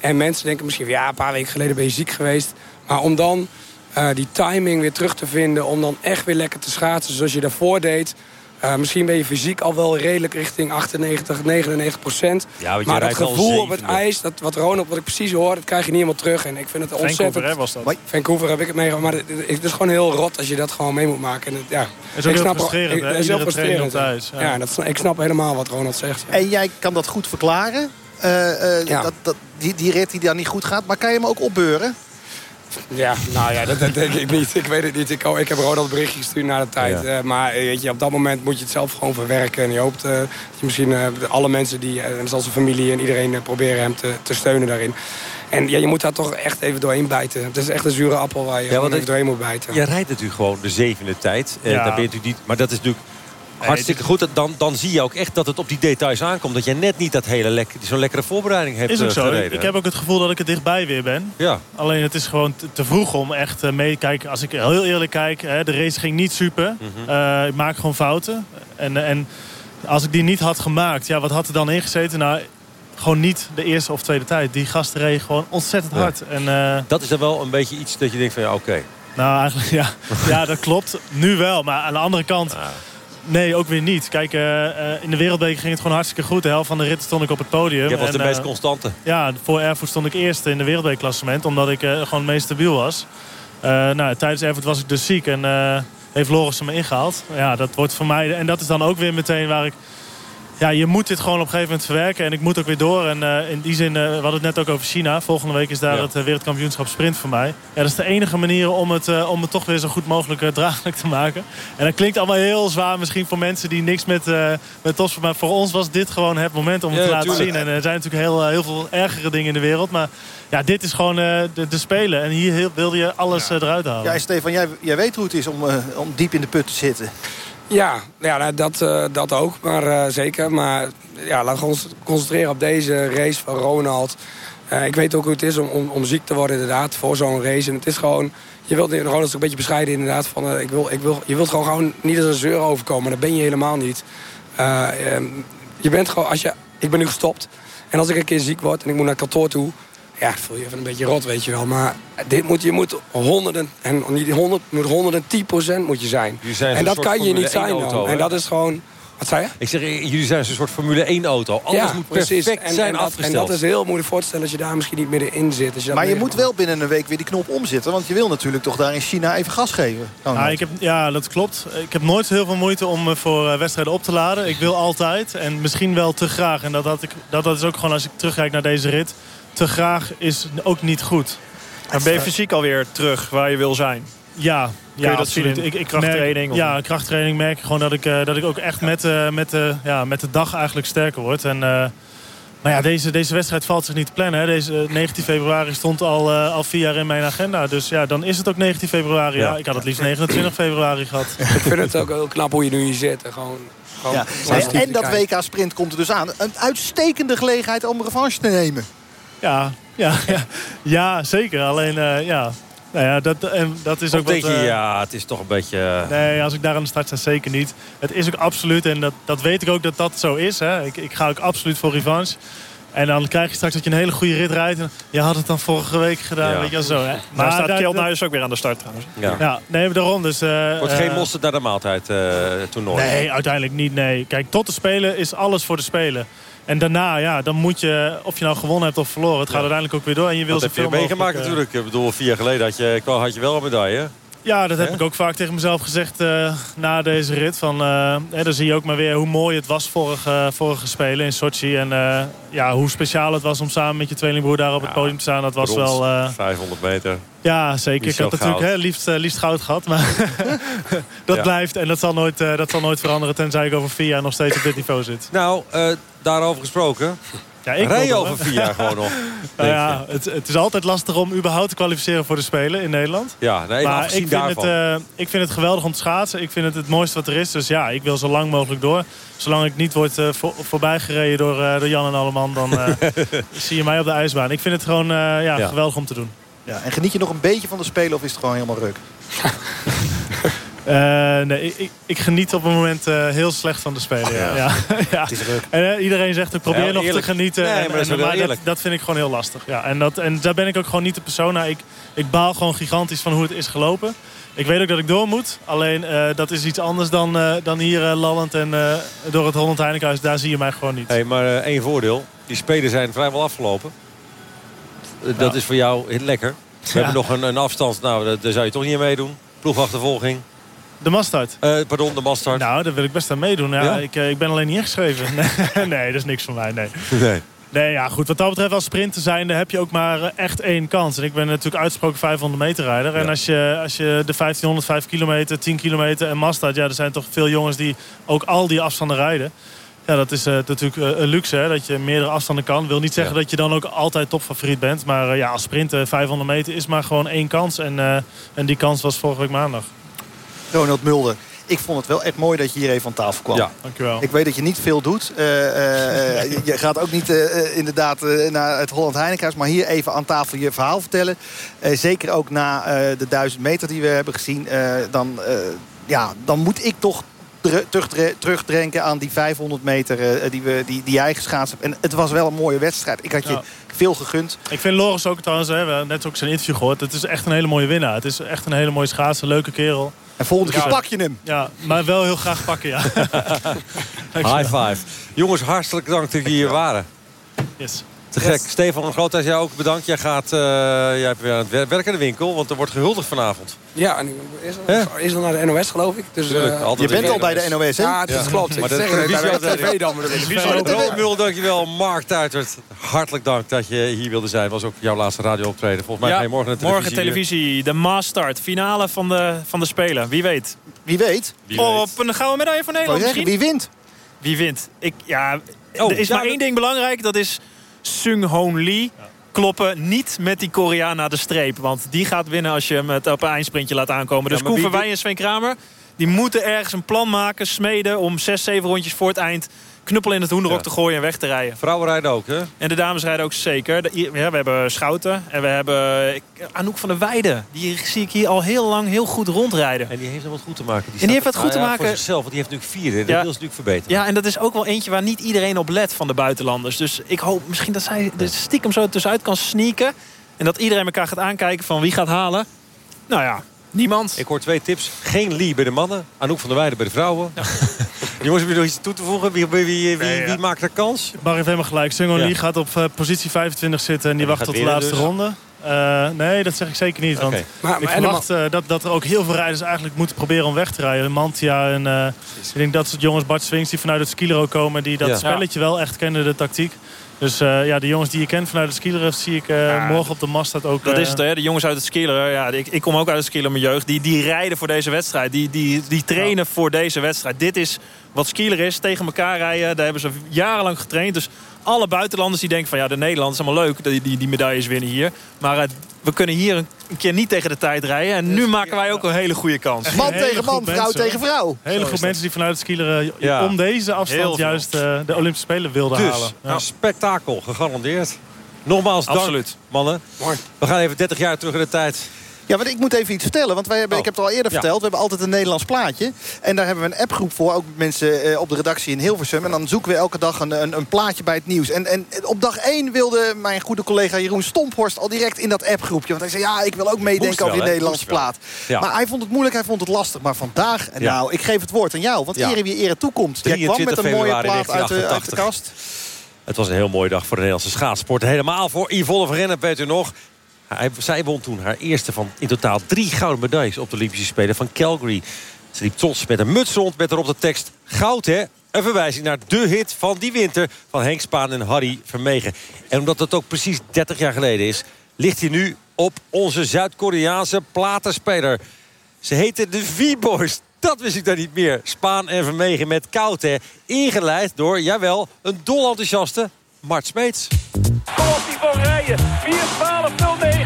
En mensen denken misschien van ja, een paar weken geleden ben je ziek geweest. Maar om dan eh, die timing weer terug te vinden, om dan echt weer lekker te schaatsen zoals je daarvoor deed. Eh, misschien ben je fysiek al wel redelijk richting 98, 99 procent. Ja, maar dat gevoel op het ijs, dat, wat Ronald, wat ik precies hoor, dat krijg je niet helemaal terug. En ik vind het ontzettend... Vancouver, hè, was dat? Vancouver heb ik het meegemaakt. Maar het, het is gewoon heel rot als je dat gewoon mee moet maken. En het, ja. is ook Ik heel snap- frustrerend, ik- hè? Het is heel frustrerend. op het ijs, ja. Ja, dat, ik snap helemaal wat Ronald zegt. ja. En jij kan dat goed verklaren. eh, eh, Ja. dat, dat, die, die rit die dan niet goed gaat. Maar kan je hem ook opbeuren? Ja, nou ja, dat, dat denk ik niet. Ik weet het niet. Ik, ik heb Ronald een berichtje gestuurd na de tijd. Ja. Eh, maar eh, weet je, op dat moment moet je het zelf gewoon verwerken. En je hoopt eh, dat je misschien alle mensen, die, en zoals zijn familie en iedereen... proberen hem te, te steunen daarin. En ja, je moet daar toch echt even doorheen bijten. Het is echt een zure appel waar je Ja, even doorheen moet bijten. Je rijdt natuurlijk gewoon de zevende tijd. Ja. daar ben je natuurlijk niet, maar dat is natuurlijk hartstikke goed. Dan, dan zie je ook echt dat het op die details aankomt. Dat jij net niet dat hele zo'n lekkere voorbereiding hebt Is ook eh, zo. Ik, ik heb ook het gevoel dat ik er dichtbij weer ben. Ja. Alleen het is gewoon te, vroeg om echt eh, mee te kijken. Als ik heel eerlijk kijk, hè, de race ging niet super. Mhm. Eh, ik maak gewoon fouten. En, en als ik die niet had gemaakt, ja, wat had er dan ingezeten? Nou, gewoon niet de eerste of tweede tijd. Die gasten reden gewoon ontzettend Ja. hard. En, Dat is dan wel een beetje iets dat je denkt van ja, oké. nou, eigenlijk, ja, ja, dat klopt. Nu wel, maar aan de andere kant... Nee, ook weer niet. Kijk, eh, eh, in de Wereldbeker ging het gewoon hartstikke goed. De helft van de rit stond ik op het podium. Jij was de meest eh, constante. Ja, voor Erfurt stond ik eerste in de wereldbekerklassement. Omdat ik gewoon het meest stabiel was. Nou, tijdens Erfurt was ik dus ziek. En heeft Loris me ingehaald. Ja, dat wordt voor mij... En dat is dan ook weer meteen waar ik... Ja, je moet dit gewoon op een gegeven moment verwerken. En ik moet ook weer door. En eh, in die zin, eh, we hadden het net ook over China. Volgende week is daar Ja. het eh, wereldkampioenschap sprint voor mij. Ja, dat is de enige manier om het, eh, om het toch weer zo goed mogelijk draaglijk te maken. En dat klinkt allemaal heel zwaar misschien voor mensen die niks met, eh met topsport... Maar voor ons was dit gewoon het moment om het Ja, te laten tuurlijk. zien. En er zijn natuurlijk heel, heel veel ergere dingen in de wereld. Maar ja, dit is gewoon eh, de, de spelen. En hier heel- wilde je alles eruit halen. Ja, Stefan, jij, jij weet hoe het is om, eh, om diep in de put te zitten. Ja, ja nou, dat, eh, dat ook, maar eh, zeker. Maar ja, laten we ons concentreren op deze race van Ronald. Eh, ik weet ook hoe het is om, om, om ziek te worden inderdaad voor zo'n race. En het is gewoon, je wilt Ronald is een beetje bescheiden inderdaad. Van, ik wil, ik wil, je wilt gewoon, gewoon niet als een zeur overkomen, dat ben je helemaal niet. Eh, ehm, je bent gewoon, als je, ik ben nu gestopt. En als ik een keer ziek word en ik moet naar kantoor toe... Ja, voel je even een beetje rot, weet je wel. Maar dit moet, je moet honderden, en niet honderd, moet 110 procent moet je zijn. Jullie zijn en dat soort kan je Formule niet zijn 1 auto, dan. hè? En dat is gewoon... Wat zei je? Ik zeg, eh, jullie zijn zo'n soort Formule 1 auto. Alles moet perfect En- zijn en, dat, en dat is heel moeilijk voor te stellen als je daar misschien niet middenin zit. Als je dat Maar je moet wel binnen een week weer die knop omzetten. Want je wil natuurlijk toch daar in China even gas geven. Ja, ik heb, ja, dat klopt. Ik heb nooit heel veel moeite om me voor eh, wedstrijden op te laden. Ik wil altijd. En misschien wel te graag. En dat, had ik, dat, dat is ook gewoon als ik terugkijk naar deze rit. Te graag is ook niet goed. Maar ben je fysiek alweer terug waar je wil zijn? Ja, Kun ja je dat absoluut. in ik, ik krachttraining, Merk, ja, krachttraining merk ik gewoon dat ik, eh, dat ik ook echt met, eh, met, eh, ja, met de dag eigenlijk sterker word. En, eh, maar ja, deze, deze wedstrijd valt zich niet te plannen. Hè. Deze eh, 19 februari stond al, eh, al vier jaar in mijn agenda. Dus ja, dan is het ook 19 februari. Ja. Ja. Ik had het liefst 29 februari gehad. Ik vind het ook heel knap hoe je nu hier zit. En Gewoon, gewoon Ja. En, dat kijken. WK Sprint komt er dus aan. Een uitstekende gelegenheid om revanche te nemen. Ja, ja, ja, ja zeker. Alleen, eh, ja, nou ja, dat, en dat is Of ook wat... denk je, eh, ja, het is toch een beetje... eh, Nee, als ik daar aan de start sta, zeker niet. Het is ook absoluut, en dat, dat weet ik ook dat dat zo is. Hè. Ik, ik ga ook absoluut voor revanche. En dan krijg je straks dat je een hele goede rit rijdt. En je had het dan vorige week gedaan, Ja. weet je wel zo. Hè. Maar staat daar- Kjeld ook weer aan de start trouwens. Ja. Ja, nee, daarom. Dus, eh, Wordt geen mosterd naar de maaltijd eh toernooi. Nee, uiteindelijk niet. Nee. Kijk, tot de Spelen is alles voor de Spelen. En daarna, ja, dan moet je, of je nou gewonnen hebt of verloren... het gaat uiteindelijk ook weer door. En je wil Dat heb je meegemaakt eh, natuurlijk. Ik bedoel, vier jaar geleden had je, had je wel een medaille. Ja, dat heb ik ook vaak tegen mezelf gezegd eh, na deze rit. Van, eh, hè, dan zie je ook maar weer hoe mooi het was vorige, vorige Spelen in Sochi. En ja, hoe speciaal het was om samen met je tweelingbroer daar op het podium te staan. Dat was wel... eh, 500 meter. ja, zeker. Ik had natuurlijk hè, liefst, liefst goud gehad. Maar dat Ja. blijft en dat zal, nooit, dat zal nooit veranderen... tenzij ik over vier jaar nog steeds op dit niveau zit. Nou, daarover gesproken. Ja, ik Rij over vier jaar gewoon nog. Nou ja, het, het is altijd lastig om überhaupt te kwalificeren voor de Spelen in Nederland. Ja, nee, maar afgezien ik vind, het, daarvan. eh, ik vind het geweldig om te schaatsen. Ik vind het het mooiste wat er is. Dus ja, ik wil zo lang mogelijk door. Zolang ik niet word eh, voor, voorbij gereden door, eh, door Jan en Alleman... dan eh, zie je mij op de ijsbaan. Ik vind het gewoon eh, ja, Ja. geweldig om te doen. Ja, en geniet je nog een beetje van de Spelen of is het gewoon helemaal ruk? Eh, nee, ik, ik, geniet op het moment eh, heel slecht van de Spelen. ja. Ja. Ja. Het is. En, iedereen zegt, ik probeer nog te genieten. Nee, En- maar dat en- dat, vind ik gewoon heel lastig. Ja, en, dat, en daar ben ik ook gewoon niet de persoon naar. Ik, ik baal gewoon gigantisch van hoe het is gelopen. Ik weet ook dat ik door moet. Alleen eh, dat is iets anders dan, dan hier lallend en door het Holland Heinekenhuis. Daar zie je mij gewoon niet. Hey, maar één voordeel. Die spelen zijn vrijwel afgelopen. Dat is voor jou lekker. We hebben nog een, een afstand. Nou, daar- daar zou je toch niet aan meedoen. Ploegachtervolging. De Mastart. Eh, pardon, de Mastart. Nou, daar wil ik best aan meedoen. Ja, Ja? Ik, eh, ik ben alleen niet ingeschreven. Nee, nee, dat is niks voor mij. Nee. Nee. Nee, ja, goed. Wat dat betreft, als sprinter zijnde heb je ook maar eh, echt één kans. En ik ben natuurlijk uitgesproken 500 meter rijder. En als je, als je de 1505 kilometer, 10 kilometer en Mastad... ja, er zijn toch veel jongens die ook al die afstanden rijden. Ja, dat is natuurlijk een luxe, hè, dat je meerdere afstanden kan. Wil niet zeggen dat je dan ook altijd topfavoriet bent. Maar ja, als sprinter 500 meter is maar gewoon één kans. En, en die kans was vorige week maandag. Ronald Mulder. Ik vond het wel echt mooi dat je hier even aan tafel kwam. Ja. Dankjewel. Ik weet dat je niet veel doet. Eh, eh, eh, je- gaat ook niet inderdaad eh, naar het Holland Heinekenhuis. Maar hier even aan tafel je verhaal vertellen. Eh, zeker ook na eh, de duizend meter die we hebben gezien. eh, dan, eh, ja, dan moet ik toch dre- terugdre- terugdenken aan die 500 meter eh, die, we, die, die jij geschaatst hebt. En het was wel een mooie wedstrijd. Ik had je Ja. veel gegund. Ik vind Loris ook trouwens, hè, we hebben net ook zijn interview gehoord. Het is echt een hele mooie winnaar. Het is echt een hele mooie schaatser, leuke kerel. En volgende keer Ja. pak je hem. Ja, maar wel heel graag pakken, ja. High five. Jongens, hartelijk dank dat jullie hier waren. Yes. Te gek. Stefan Groothuis, jij ook bedankt. Jij, gaat, eh, jij hebt weer aan het wer- werk in de winkel, want er wordt gehuldigd vanavond. Ja, en is er, is er naar de NOS geloof ik. Dus, Tuurlijk, eh, Je bent al bij de NOS, hè? Ja, dat Ja. klopt. Maar Ik de zeg het, bij de TV dan. is- Rob dankjewel. Mark Tuitert, hartelijk dank dat je hier wilde zijn. was ook jouw laatste radiooptreden. Volgens mij Ja, ga je morgen naar televisie. morgen televisie. De mass start. Finale van de, van de Spelen. Wie weet. Wie weet. Wie Oh, weet. op een gouden medaille voor Wou Nederland misschien? wie wint? Wie wint? Ik, ja, Oh, er is ja, maar één ding belangrijk. Dat is Sung Hoon Lee. Kloppen niet met die Koreaan naar de streep. Want die gaat winnen als je hem het op een eindsprintje laat aankomen. Dus Ja, maar Koen wie- Verwij en Sven Kramer... die moeten ergens een plan maken, smeden... om zes, zeven rondjes voor het eind knuppel in het hoenderhok Ja. te gooien en weg te rijden. Vrouwen rijden ook, hè? En de dames rijden ook zeker. De- ja, we hebben Schouten en we hebben Anouk van der Weijden. Die zie ik hier al heel lang heel goed rondrijden. En die heeft er wat goed te maken. En die heeft wat goed te ja, maken. Voor zichzelf, want die heeft natuurlijk vierde. Dat wil ze natuurlijk verbeteren. Ja, en dat is ook wel eentje waar niet iedereen op let van de buitenlanders. Dus ik hoop misschien dat zij er stiekem zo tussenuit kan sneaken. En dat iedereen elkaar gaat aankijken van wie gaat halen. Nou ja, niemand. Ik hoor twee tips. Geen Lee bij de mannen. Anouk van der Weijden bij de vrouwen. Jongens, heb je nog iets toe te voegen? Wie, wie, wie, maakt er kans? Mag even helemaal gelijk. Sungon Ja. Lee gaat op eh, positie 25 zitten en die En die wacht tot de laatste dus? ronde. Eh, nee, dat zeg ik zeker niet. Want. Maar- ik maar- verwacht eh, dat, dat er ook heel veel rijders eigenlijk moeten proberen om weg te rijden. Mantia en eh, ik denk dat soort jongens, Bart Swings, die vanuit het skilero komen. Die dat Ja. spelletje wel echt kennen, de tactiek. Dus eh, ja, de jongens die je kent vanuit het skilero zie ik eh, Ja, morgen op de mast staat ook. Dat eh, is het, hè? De jongens uit het skileren. Ja, ik, ik kom ook uit het skileren mijn jeugd. Die, die rijden voor deze wedstrijd. Die, die, die trainen voor deze wedstrijd. Dit is wat skieler is. Tegen elkaar rijden. Daar hebben ze jarenlang getraind. Dus alle buitenlanders die denken van... ja, de Nederlanders is allemaal leuk. Die, die, die medailles winnen hier. Maar eh, we kunnen hier een, keer niet tegen de tijd rijden. En nu maken wij ook een hele goede kans. Man hele tegen man, vrouw mensen, tegen vrouw. Hele groep mensen die vanuit het skileren Ja. om deze afstand juist eh, de Olympische Spelen wilden Dus, halen. Ja. een spektakel, gegarandeerd. Nogmaals dank, Absoluut. mannen. We gaan even 30 jaar terug in de tijd. Ja, want ik moet even iets vertellen. Want wij hebben, Oh. ik heb het al eerder Ja. verteld. We hebben altijd een Nederlands plaatje. En daar hebben we een appgroep voor. Ook met mensen eh, op de redactie in Hilversum. En dan zoeken we elke dag een, een, een plaatje bij het nieuws. En, en op dag 1 wilde mijn goede collega Jeroen Stomphorst... al direct in dat appgroepje. Want hij zei, ja, ik wil ook meedenken over die? Nederlandse plaat. Ja. Maar hij vond het moeilijk, hij vond het lastig. Maar vandaag, Ja. nou, ik geef het woord aan jou. Want ere wie ere toekomt. Jij kwam met 23 een mooie plaat uit de, uit de 1988. kast. Het was een heel mooie dag voor de Nederlandse schaatsport. Helemaal voor Yvonne van Rennep, weet u nog. Hij, zij won toen haar eerste van in totaal drie gouden medailles... op de Olympische Spelen van Calgary. Ze liep trots met een muts rond met erop de tekst... Goud, hè? Een verwijzing naar de hit van die winter... van Henk Spaan en Harry Vermegen. En omdat het ook precies 30 jaar geleden is... ligt hij nu op onze Zuid-Koreaanse platenspeler. Ze heten de V-Boys. Dat wist ik dan niet meer. Spaan en Vermegen met koud, hè. Ingeleid door, jawel, een dolenthousiaste Mart Smeets. Kom op die van rijden. 4 12 09.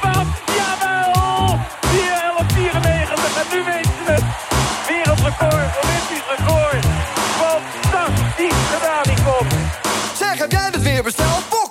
Sneller 4 12. Jawel! 4 11 94. En nu weten ze het. Wereldrecord. Olympisch record. Fantastisch gedaan die kop. Zeg, heb jij het weer besteld?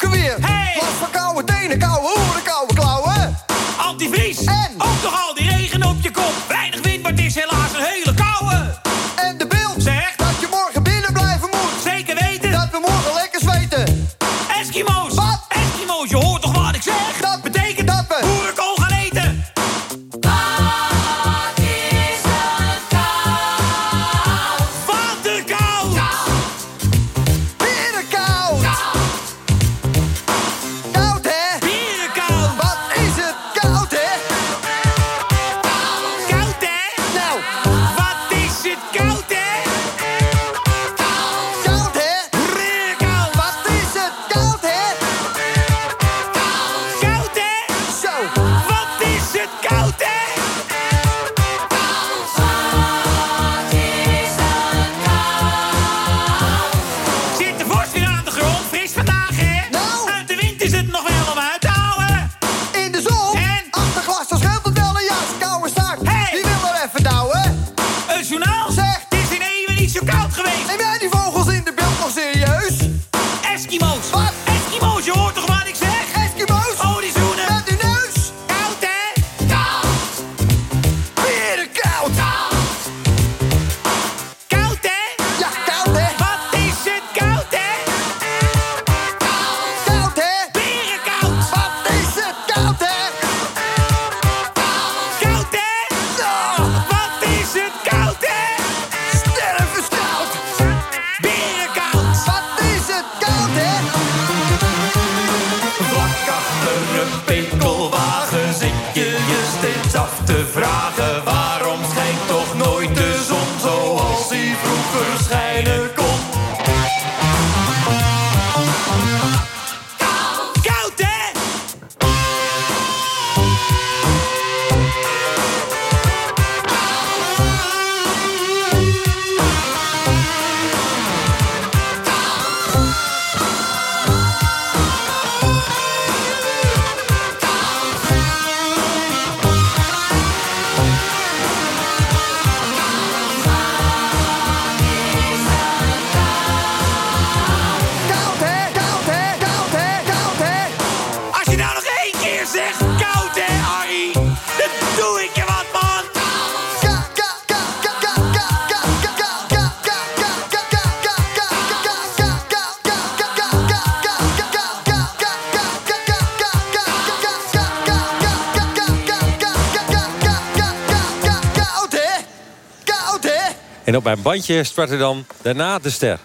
Bandje startte dan daarna de ster.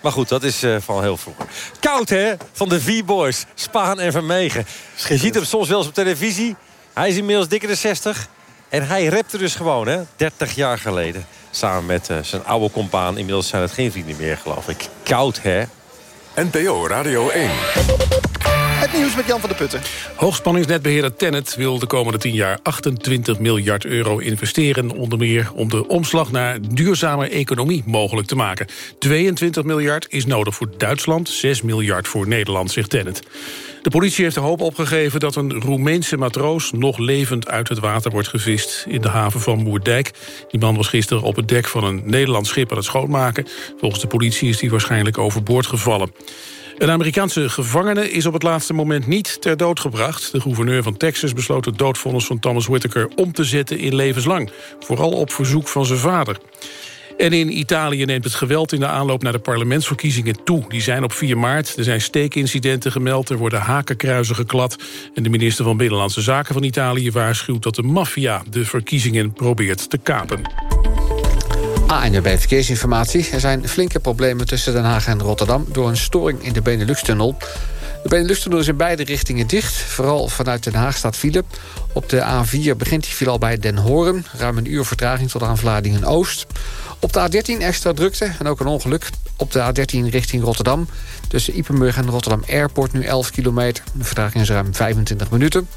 Maar goed, dat is eh, van heel vroeger. Koud, hè? Van de V-Boys. Spaan en Vermegen. Je ziet hem soms wel eens op televisie. Hij is inmiddels dikker de 60. En hij rapte dus gewoon, hè? 30 jaar geleden. Samen met eh, zijn oude compaan. Inmiddels zijn het geen vrienden meer, geloof ik. Koud, hè? NPO Radio 1. Nieuws met Jan van der Putten. Hoogspanningsnetbeheerder Tennet wil de komende 10 jaar 28 miljard euro investeren. Onder meer om de omslag naar duurzame economie mogelijk te maken. 22 miljard is nodig voor Duitsland, 6 miljard voor Nederland, zegt Tennet. De politie heeft de hoop opgegeven dat een Roemeense matroos... nog levend uit het water wordt gevist in de haven van Moerdijk. Die man was gisteren op het dek van een Nederlands schip aan het schoonmaken. Volgens de politie is hij waarschijnlijk overboord gevallen. Een Amerikaanse gevangene is op het laatste moment niet ter dood gebracht. De gouverneur van Texas besloot het doodvonnis van Thomas Whittaker om te zetten in levenslang. Vooral op verzoek van zijn vader. En in Italië neemt het geweld in de aanloop naar de parlementsverkiezingen toe. Die zijn op 4 maart. Er zijn steekincidenten gemeld, er worden hakenkruizen geklad. En de minister van Binnenlandse Zaken van Italië waarschuwt dat de maffia de verkiezingen probeert te kapen. ANWB Verkeersinformatie. Er zijn flinke problemen tussen Den Haag en Rotterdam... door een storing in de Benelux-tunnel. De Benelux-tunnel is in beide richtingen dicht. Vooral vanuit Den Haag staat file. Op de A4 begint die file al bij Den Horen. Ruim een uur vertraging tot aan Vlaardingen-Oost. Op de A13 extra drukte en ook een ongeluk. Op de A13 richting Rotterdam. Tussen Ipenburg en Rotterdam Airport nu 11 kilometer. De vertraging is ruim 25 minuten.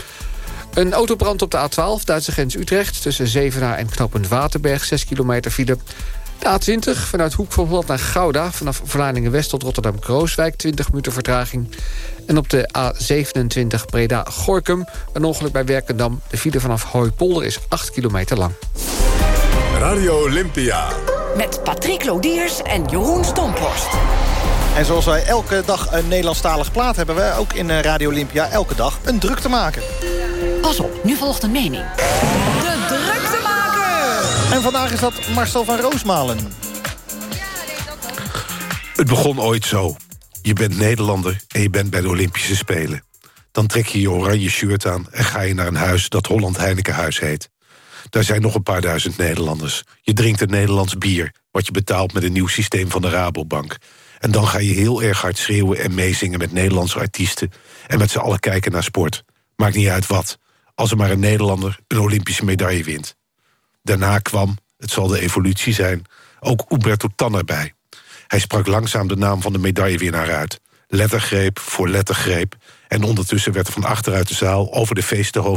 Een autobrand op de A12, Duitse grens Utrecht... tussen Zevenaar en knooppunt Waterberg, 6 kilometer file. De A20 vanuit Hoek van Holland naar Gouda... vanaf Vlaardingen-West tot Rotterdam-Krooswijk, 20 minuten vertraging. En op de A27 Breda-Gorkum, een ongeluk bij Werkendam. De file vanaf Hooipolder is 8 kilometer lang. Radio Olympia. Met Patrick Lodiers en Jeroen Stomphorst. En zoals wij elke dag een Nederlandstalig plaat hebben... we ook in eh, Radio Olympia elke dag een druk te maken. Pas op, nu volgt een mening. De druktemaker! En vandaag is dat Marcel van Roosmalen. Het begon ooit zo. Je bent Nederlander en je bent bij de Olympische Spelen. Dan trek je je oranje shirt aan en ga je naar een huis... dat Holland Heinekenhuis heet. Daar zijn nog een paar duizend Nederlanders. Je drinkt een Nederlands bier... wat je betaalt met een nieuw systeem van de Rabobank. En dan ga je heel erg hard schreeuwen en meezingen met Nederlandse artiesten... en met z'n allen kijken naar sport. Maakt niet uit wat. Als er maar een Nederlander een Olympische medaille wint. Daarna kwam, het zal de evolutie zijn, ook Umberto Tan erbij. Hij sprak langzaam de naam van de medaillewinnaar uit. Lettergreep voor lettergreep. En ondertussen werd er van achteruit de zaal... over de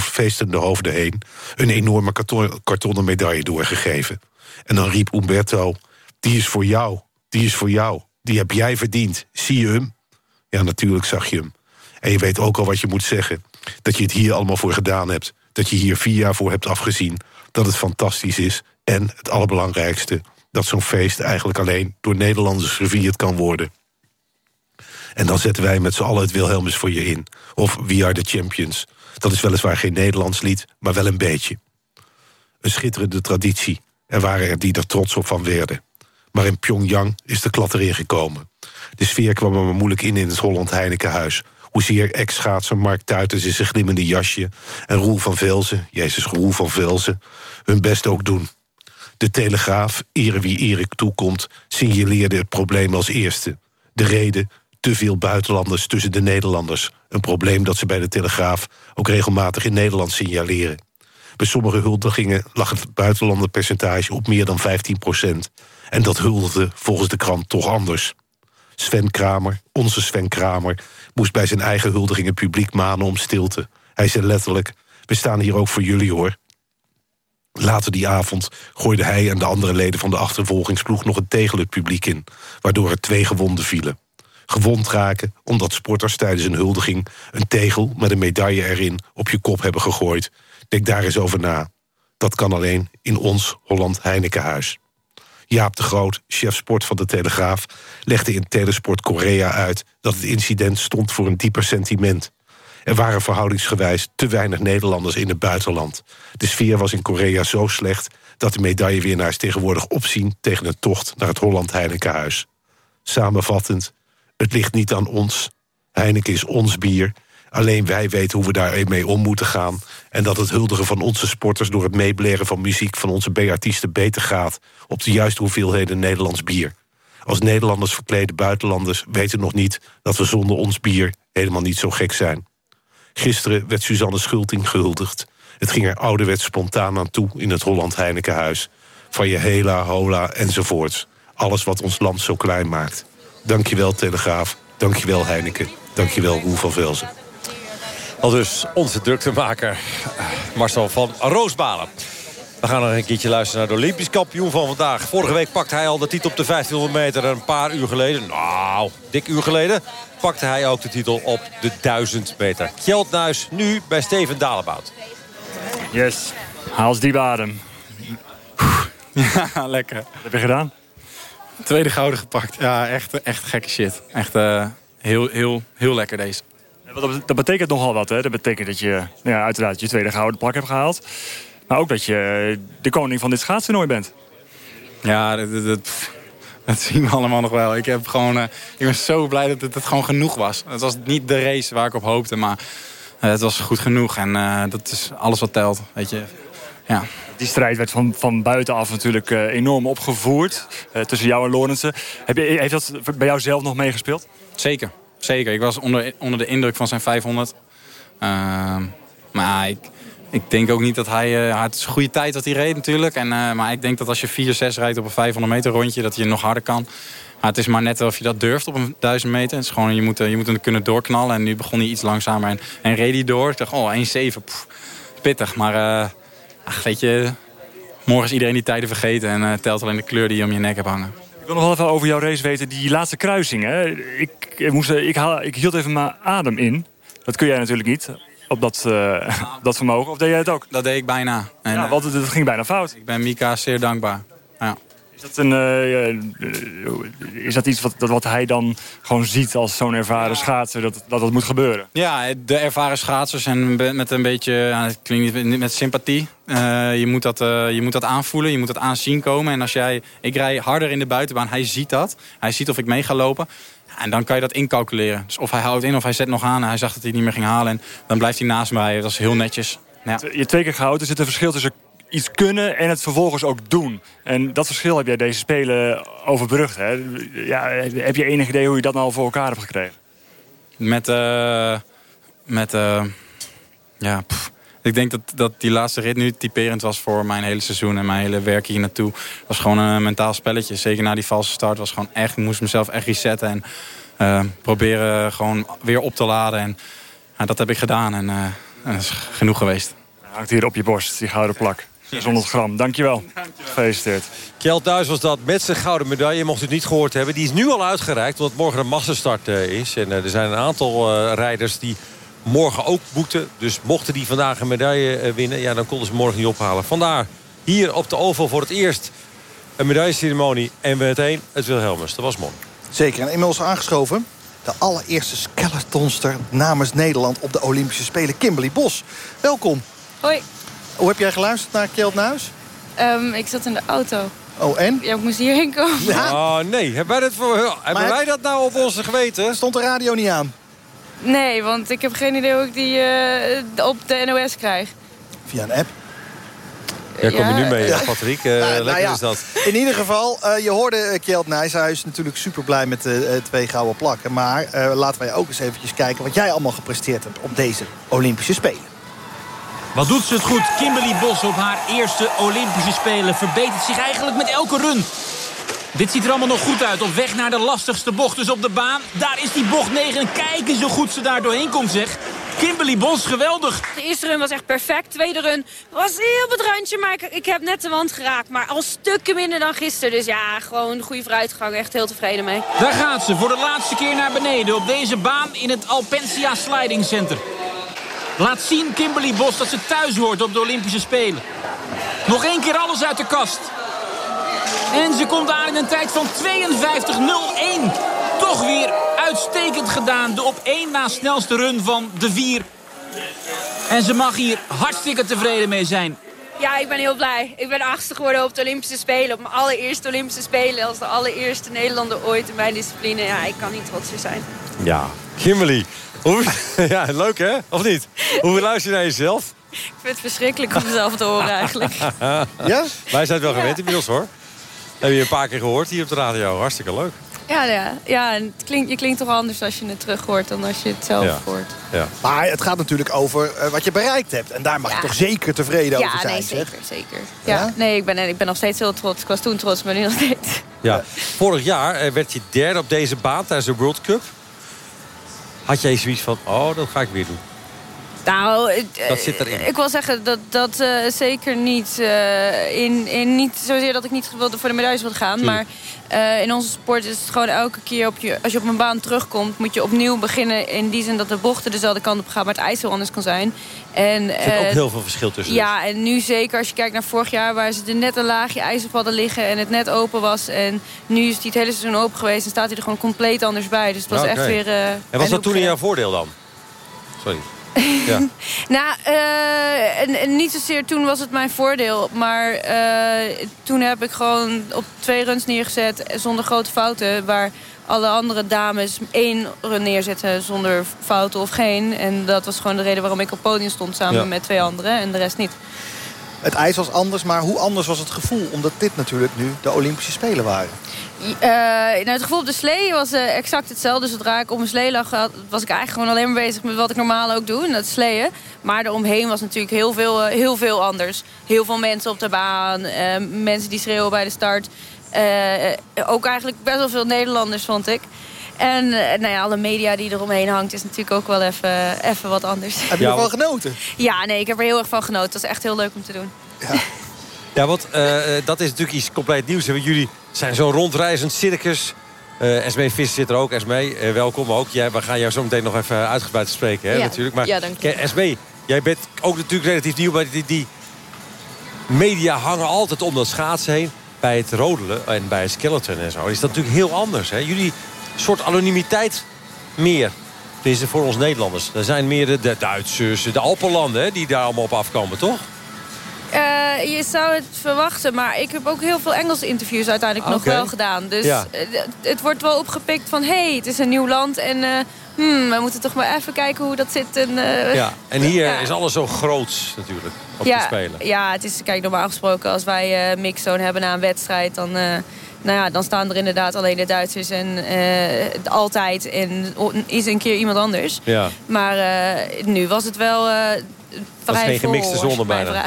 feestende hoofden heen... een enorme karton, kartonnen medaille doorgegeven. En dan riep Umberto... die is voor jou, die is voor jou. Die heb jij verdiend. Zie je hem? Ja, natuurlijk zag je hem. En je weet ook al wat je moet zeggen. Dat je het hier allemaal voor gedaan hebt. Dat je hier vier jaar voor hebt afgezien. Dat het fantastisch is. En het allerbelangrijkste... dat zo'n feest eigenlijk alleen door Nederlanders gevierd kan worden. En dan zetten wij met z'n allen het Wilhelmus voor je in. Of We Are The Champions. Dat is weliswaar geen Nederlands lied, maar wel een beetje. Een schitterende traditie. Er waren er die er trots op van werden. Maar in Pyongyang is de klad erin gekomen. De sfeer kwam er maar moeilijk in in het Holland Heinekenhuis. Hoezeer ex-schaatser Mark Tuitens in zijn glimmende jasje... en Roel van Velzen, jezus Roel van Velzen... hun best ook doen. De Telegraaf, ere wie Erik toekomt... signaleerde het probleem als eerste. De reden, Te veel buitenlanders tussen de Nederlanders. Een probleem dat ze bij de Telegraaf ook regelmatig in Nederland signaleren. Bij sommige huldigingen lag het buitenlandenpercentage op meer dan 15 procent. En dat huldigde volgens de krant toch anders. Sven Kramer, onze Sven Kramer, moest bij zijn eigen huldiging het publiek manen om stilte. Hij zei letterlijk, we staan hier ook voor jullie hoor. Later die avond gooide hij en de andere leden van de achtervolgingsploeg nog een tegel het publiek in, waardoor er twee gewonden vielen. Gewond raken omdat sporters tijdens een huldiging een tegel met een medaille erin op je kop hebben gegooid. Denk daar eens over na. Dat kan alleen in ons Holland Heinekenhuis. Jaap de Groot, chef sport van de Telegraaf... legde in Telesport Korea uit dat het incident stond voor een dieper sentiment. Er waren verhoudingsgewijs te weinig Nederlanders in het buitenland. De sfeer was in Korea zo slecht dat de medaillewinnaars tegenwoordig opzien... tegen een tocht naar het Holland Heinekenhuis. Samenvattend, het ligt niet aan ons. Heineken is ons bier. Alleen wij weten hoe we daarmee om moeten gaan. En dat het huldigen van onze sporters... door het meebleren van muziek van onze B-artiesten beter gaat... op de juiste hoeveelheden Nederlands bier. Als Nederlanders verklede buitenlanders weten nog niet... dat we zonder ons bier helemaal niet zo gek zijn. Gisteren werd Suzanne Schulting gehuldigd. Het ging er ouderwets spontaan aan toe in het Holland Heinekenhuis. Van je hela, hola enzovoorts. Alles wat ons land zo klein maakt. Dankjewel Telegraaf, dankjewel Heineken, dankjewel Roel van Velzen. Al dus onze druktemaker eh, Marcel van Roosbalen. We gaan nog een keertje luisteren naar de Olympisch kampioen van vandaag. Vorige week pakte hij al de titel op de 1500 meter. Een paar uur geleden, nou, dik uur geleden... pakte hij ook de titel op de 1000 meter. Kjeld Nuis nu bij Steven Dalebout. Yes, haals diep adem. Ja, lekker. Wat heb je gedaan? Tweede gouden gepakt. Ja, echt, echt gekke shit. Echt uh, heel, heel, heel lekker deze. Dat, betekent nogal wat, hè? Dat betekent dat je nou ja, uiteraard je tweede gouden pak hebt gehaald. Maar ook dat je de koning van dit schaatstoernooi bent. Ja, dat, dat, dat, zien we allemaal nog wel. Ik, heb gewoon, uh, ik ben zo blij dat het, gewoon genoeg was. Het was niet de race waar ik op hoopte, maar uh, het was goed genoeg. En uh, dat is alles wat telt, weet je. Ja. Die strijd werd van, van buitenaf natuurlijk enorm opgevoerd. tussen jou en Lorenzen. Heb je, heeft dat bij jou zelf nog meegespeeld? Zeker. Zeker. Ik was onder, onder de indruk van zijn 500. maar ik, ik denk ook niet dat hij... Uh, het is een goede tijd dat hij reed natuurlijk. En, uh, maar ik denk dat als je 4-6 rijdt op een 500 meter rondje... dat je nog harder kan. Maar het is maar net of je dat durft op een 1000 meter. Het is gewoon, je, moet, je moet hem kunnen doorknallen. En nu begon hij iets langzamer. En, reed hij door. Ik dacht, oh, 1-7. Pittig. Maar ach, weet je... Morgen is iedereen die tijden vergeten. En telt alleen de kleur die je om je nek hebt hangen. Ik wil nog wel even over jouw race weten. Die laatste kruising. Hè? Ik, ik, moest, ik, haal, ik hield even mijn adem in. Dat kun jij natuurlijk niet op dat, uh, dat vermogen? Of deed jij het ook? Dat deed ik bijna. En, ja, want het, het, ging bijna fout. Ik ben Mika zeer dankbaar. Ja. Is dat, een, uh, is dat iets wat, wat hij dan gewoon ziet als zo'n ervaren ja. schaatser, dat, dat dat moet gebeuren? Ja, de ervaren schaatsers en met een beetje, het klinkt niet met sympathie. Uh, je, moet dat, uh, je moet dat aanvoelen, je moet dat aanzien komen. En als jij, ik rij harder in de buitenbaan, hij ziet dat. Hij ziet of ik mee ga lopen. En dan kan je dat incalculeren. Dus of hij houdt in of hij zet nog aan. En hij zag dat hij het niet meer ging halen. En dan blijft hij naast mij. Dat is heel netjes. Ja. Je twee keer gehouden. Er zit een verschil tussen iets kunnen en het vervolgens ook doen. En dat verschil heb jij deze Spelen overbrugd. Hè? Ja, heb je enig idee hoe je dat nou voor elkaar hebt gekregen? Met... Uh, met uh, ja, pff. Ik denk dat, dat die laatste rit nu typerend was voor mijn hele seizoen en mijn hele werk hier naartoe. Het was gewoon een mentaal spelletje. Zeker na die valse start was gewoon echt, ik moest mezelf echt resetten en uh, proberen gewoon weer op te laden. En uh, dat heb ik gedaan en, uh, en dat is genoeg geweest. Hangt hier op je borst, die gouden plak. 600 gram, dankjewel. Gefeliciteerd. Kjeld Duis was dat met zijn gouden medaille. Je mocht het niet gehoord hebben. Die is nu al uitgereikt, omdat morgen een massastart is. En er zijn een aantal rijders die morgen ook boekten. Dus mochten die vandaag een medaille eh, winnen... Ja, dan konden ze morgen niet ophalen. Vandaar hier op de Oval voor het eerst een medailleceremonie. En meteen het Wilhelmus. Dat was mooi. Zeker. En inmiddels aangeschoven de allereerste skeletonster namens Nederland op de Olympische Spelen. Kimberly Bos, welkom. Hoi. Hoe heb jij geluisterd naar Kjeld Nuis? Um, ik zat in de auto. Oh, en? Ja, ik moest hierheen komen. Ja. Oh, nee. Hebben, wij dat, voor, hebben wij dat nou op onze geweten? Stond de radio niet aan? Nee, want ik heb geen idee hoe ik die uh, op de NOS krijg. Via een app? Ja, kom je Ja, nu mee, ja. Patrick? Eh, Nou, nou lekker ja, is dat. In ieder geval, eh, je hoorde uh, Kjeld Nijs. Hij is natuurlijk super blij met de eh, twee gouden plakken. Maar eh, laten wij ook eens eventjes kijken... wat jij allemaal gepresteerd hebt op deze Olympische Spelen. Wat doet ze het goed? Kimberly Bos op haar eerste Olympische Spelen verbetert zich eigenlijk met elke run. Dit ziet er allemaal nog goed uit. Op weg naar de lastigste bocht dus op de baan. Daar is die bocht 9. En kijk eens hoe goed ze daar doorheen komt, zeg. Kimberly Bos, geweldig. De eerste run was echt perfect. Tweede run was heel het randje, maar ik, ik heb net de wand geraakt. Maar al stukken minder dan gisteren. Dus ja, gewoon goede vooruitgang. Echt heel tevreden mee. Daar gaat ze voor de laatste keer naar beneden. Op deze baan in het Alpensia Sliding Center. Laat zien Kimberly Bos dat ze thuis hoort op de Olympische Spelen. Nog één keer alles uit de kast. En ze komt aan in een tijd van 52.01. Toch weer uitstekend gedaan. De op één na snelste run van de vier. En ze mag hier hartstikke tevreden mee zijn. Ja, ik ben heel blij. Ik ben achtste geworden op de Olympische Spelen. Op mijn allereerste Olympische Spelen. Als de allereerste Nederlander ooit in mijn discipline. Ja, ik kan niet trotser zijn. Ja, Kimberly. Hoe, ja, leuk hè? Of niet? Hoe luister je naar jezelf? Ik vind het verschrikkelijk om mezelf te horen eigenlijk. ja? Wij zijn het wel gewend inmiddels hoor. Heb je een paar keer gehoord hier op de radio. Hartstikke leuk. Ja, ja. ja en het klinkt, je klinkt toch anders als je het terug hoort dan als je het zelf Ja. hoort. Ja. Maar het gaat natuurlijk over eh, wat je bereikt hebt. En daar mag je toch zeker tevreden ja, over zijn, nee, zeg? zeker, zeker. Ja, nee, ik ben, ik ben nog steeds heel trots. Ik was toen trots, maar nu nog steeds. Ja. Vorig jaar eh, werd je derde op deze baan tijdens de World Cup. Had jij zoiets van, oh, dat ga ik weer doen. Nou, het, Dat zit erin. Ik wil zeggen dat dat eh, zeker niet eh, in, in niet zozeer dat ik niet wilde voor de medailles wil gaan, Tuurlijk. maar eh, in onze sport is het gewoon elke keer op je als je op een baan terugkomt, moet je opnieuw beginnen in die zin dat de bochten dezelfde kant op gaan, maar het ijs heel anders kan zijn. En Er zit ook heel veel verschil tussen. ja, en nu zeker als je kijkt naar vorig jaar... waar ze er net een laagje ijs op hadden liggen en het net open was. En nu is die het hele seizoen open geweest... en staat hij er gewoon compleet anders bij. Dus het was echt weer... en was dat toen in jouw voordeel dan? Sorry. Ja. nou, eh, en, en niet zozeer toen was het mijn voordeel. Maar eh, toen heb ik gewoon op twee runs neergezet zonder grote fouten. Waar alle andere dames één run neerzetten zonder fouten of geen. En dat was gewoon de reden waarom ik op het podium stond samen Ja. met twee anderen. En de rest niet. Het ijs was anders, maar hoe anders was het gevoel? Omdat dit natuurlijk nu de Olympische Spelen waren. Eh, nou, het gevoel op de slee was eh, exact hetzelfde. Zodra ik op mijn slee lag, had- was ik eigenlijk gewoon alleen maar bezig met wat ik normaal ook doe. En dat sleeën. Maar eromheen was natuurlijk heel veel, eh, heel veel anders. Heel veel mensen op de baan. eh, mensen die schreeuwen bij de start. Ook eigenlijk best wel veel Nederlanders, vond ik. En nou ja, alle media die eromheen hangt is natuurlijk ook wel even, even wat anders. Heb je ervan genoten? Ja, nee, ik heb er heel erg van genoten. Het was echt heel leuk om te doen. Ja, want eh, dat is natuurlijk iets compleet nieuws. Jullie zijn zo'n rondreizend circus. Eh Esmee Visser zit er ook. Esmee, eh, welkom ook. Jij, we gaan jou zo meteen nog even uitgebreid spreken, hè, Ja. natuurlijk. Maar Ja, Esmee, jij bent ook natuurlijk relatief nieuw. Maar die, die media hangen altijd om dat schaatsen heen. Bij het rodelen en bij het skeleton en zo. Is dat natuurlijk heel anders. Hè? Jullie soort anonimiteit meer. Tenminste voor ons Nederlanders. Er zijn meer de, de Duitsers, de Alpenlanden hè, die daar allemaal op afkomen, toch? Eh, je zou het verwachten, maar ik heb ook heel veel Engelse interviews uiteindelijk nog wel gedaan. Dus Ja. eh, het- het wordt wel opgepikt van, hé, hey, het is een nieuw land en eh, hmm, we moeten toch maar even kijken hoe dat zit. En, Ja, en hier ja. is alles zo groots natuurlijk op ja, te spelen. Ja, het is, kijk, normaal gesproken als wij mixzone hebben na een wedstrijd, dan, nou ja, dan staan er inderdaad alleen de Duitsers en altijd en is een keer iemand anders. Ja. Maar nu was het wel vrij geen gemixte zone bijna.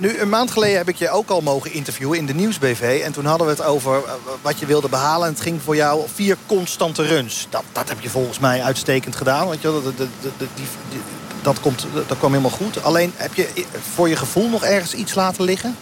Nu, een maand geleden heb ik je ook al mogen interviewen in de Nieuwsbv. En toen hadden we het over eh, wat je wilde behalen. En het ging voor jou vier constante runs. Dat, dat heb je volgens mij uitstekend gedaan. Want je, dat, dat, dat, komt, dat kwam helemaal goed. Alleen, heb je voor je gevoel nog ergens iets laten liggen?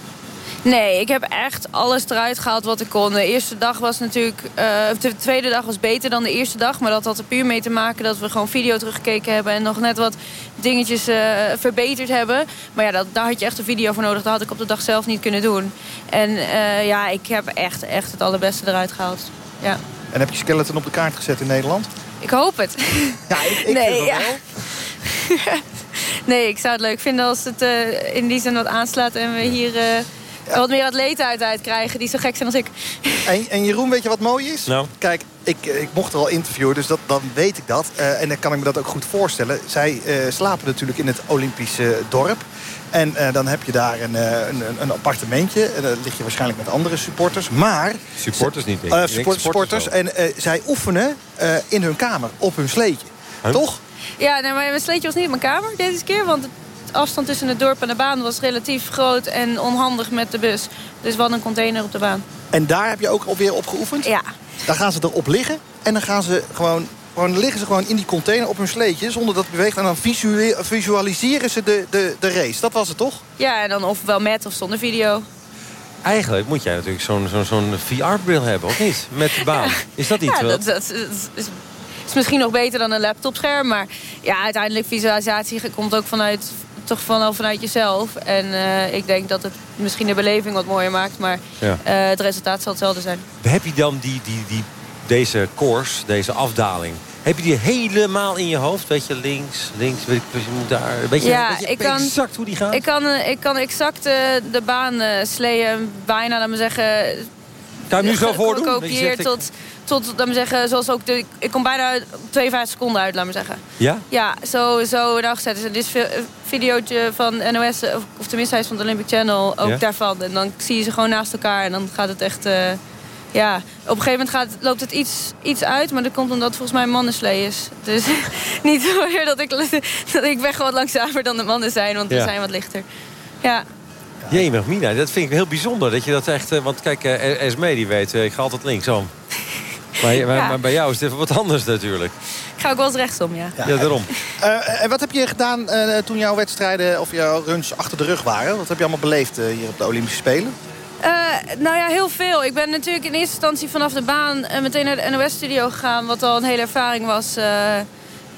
Nee, ik heb echt alles eruit gehaald wat ik kon. De eerste dag was natuurlijk... eh, de tweede dag was beter dan de eerste dag. Maar dat had er puur mee te maken dat we gewoon video teruggekeken hebben... en nog net wat dingetjes eh, verbeterd hebben. Maar ja, dat, daar had je echt een video voor nodig. Dat had ik op de dag zelf niet kunnen doen. En eh, ja, ik heb echt, echt het allerbeste eruit gehaald. Ja. En heb je skeleton op de kaart gezet in Nederland? Ik hoop het. Ja, ik, ik nee, ja. wel. nee, ik zou het leuk vinden als het in die zin wat aanslaat... en we hier wat meer atleten uit, uit krijgen die zo gek zijn als ik. En, en Jeroen, weet je wat mooi is? Nou? Kijk, ik, ik mocht er al interviewen, dus dat, dan weet ik dat. Eh, en dan kan ik me dat ook goed voorstellen. Zij eh, slapen natuurlijk in het Olympische dorp. En eh, dan heb je daar een, eh, een, een- appartementje. En dan lig je waarschijnlijk met andere supporters. Maar... Supporters niet, denk ik. Eh, support- supporters supporters. En eh, zij oefenen eh, in hun kamer op hun sleetje. Toch? Ja, nee, maar mijn sleetje was niet in mijn kamer deze keer. Want afstand tussen het dorp en de baan was relatief groot en onhandig met de bus. Dus we hadden een container op de baan. En daar heb je ook alweer op geoefend? Ja. Dan gaan ze erop liggen. En dan gaan ze gewoon... Gewoon liggen ze gewoon in die container op hun sleetje zonder dat het beweegt. En dan visualiseren ze de, de, de race. Dat was het toch? Ja, en dan ofwel met of zonder video. Eigenlijk moet jij natuurlijk zo'n zo'n zo'n VR-bril hebben, of niet? Met de baan. Is dat iets Ja, dat, dat is, is misschien nog beter dan een laptopscherm. Maar ja, uiteindelijk visualisatie komt ook vanuit, toch vanaf vanuit jezelf. En eh, ik denk dat het misschien de beleving wat mooier maakt. Maar Ja. eh, het resultaat zal hetzelfde zijn. Heb je dan die, die, die, deze course, deze afdaling... Heb je die helemaal in je hoofd? Weet je, links, links, weet ik, je moet daar... Weet je, ja, weet je ik kan, exact hoe die gaat? Ik kan, eh, ik kan exact de baan sleeën, bijna, laat me zeggen... Kan je hem nu zo voordoen? Gekopieerd tot, tot, laat me zeggen, zoals ook de... Ik kom bijna uit- op 52 seconden uit, laat me zeggen. Ja? Ja, zo, zo in acht zetten. Dit is een videootje van NOS, of, of tenminste hij is van het Olympic Channel, ook Ja? daarvan. En dan zie je ze gewoon naast elkaar en dan gaat het echt... eh, ja, op een gegeven moment gaat, loopt het iets, iets uit, maar dat komt omdat het volgens mij een mannenslee is. Dus niet zozeer dat ik, dat ik ben gewoon langzamer dan de mannen zijn, want die Ja. zijn wat lichter. Ja, Jemig, Mina, dat vind ik heel bijzonder. Dat je dat echt... eh, Want kijk, eh, Esme die weet, eh, ik ga altijd linksom. Maar, maar, Ja. maar bij jou is het even wat anders natuurlijk. ik ga ook wel eens rechtsom, ja. Ja, daarom. Eh, en wat heb je gedaan eh, toen jouw wedstrijden of jouw runs achter de rug waren? Wat heb je allemaal beleefd hier op de Olympische Spelen? Eh, nou ja, heel veel. Ik ben natuurlijk in eerste instantie vanaf de baan meteen naar de NOS-studio gegaan. Wat al een hele ervaring was.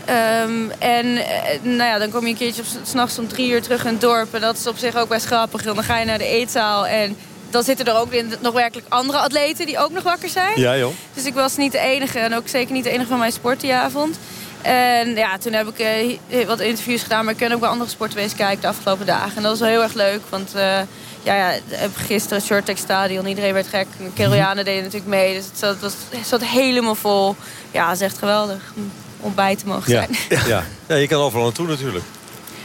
Eh, ehm, en eh, nou ja, dan kom je een keertje s'nachts om drie uur terug in het dorp. En dat is op zich ook best grappig. En dan ga je naar de eetzaal en dan zitten er ook nog werkelijk andere atleten die ook nog wakker zijn. Ja, joh. Dus ik was niet de enige en ook zeker niet de enige van mijn sport die avond. En ja, toen heb ik eh, wat interviews gedaan, maar ik ben ook bij andere sporten wezen kijken de afgelopen dagen. En dat was wel heel erg leuk, want eh, ja, ja, heb gisteren Shorttrack Stadion, iedereen werd gek. De Kerelianen deden natuurlijk mee, dus het zat, het was, het zat helemaal vol. Ja, het is echt geweldig om bij te mogen Ja. zijn. Ja. ja, je kan overal naartoe natuurlijk.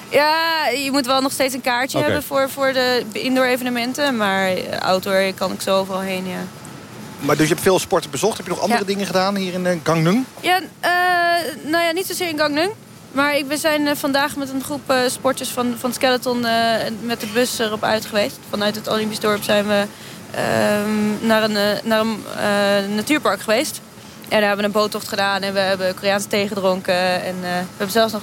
Ja, je moet wel nog steeds een kaartje hebben voor, voor de indoor evenementen, maar eh, outdoor kan ik zo overal heen, ja. Maar dus je hebt veel sporten bezocht. Heb je nog andere Ja. dingen gedaan hier in eh, Gangneung? Ja, eh, nou ja, niet zozeer in Gangneung. Maar ik, we zijn eh, vandaag met een groep eh, sporters van, van Skeleton eh, met de bus erop uit geweest. Vanuit het Olympisch dorp zijn we ehm, naar een, naar een eh, natuurpark geweest. En daar hebben we een boottocht gedaan en we hebben Koreaanse thee gedronken. En eh, we hebben zelfs nog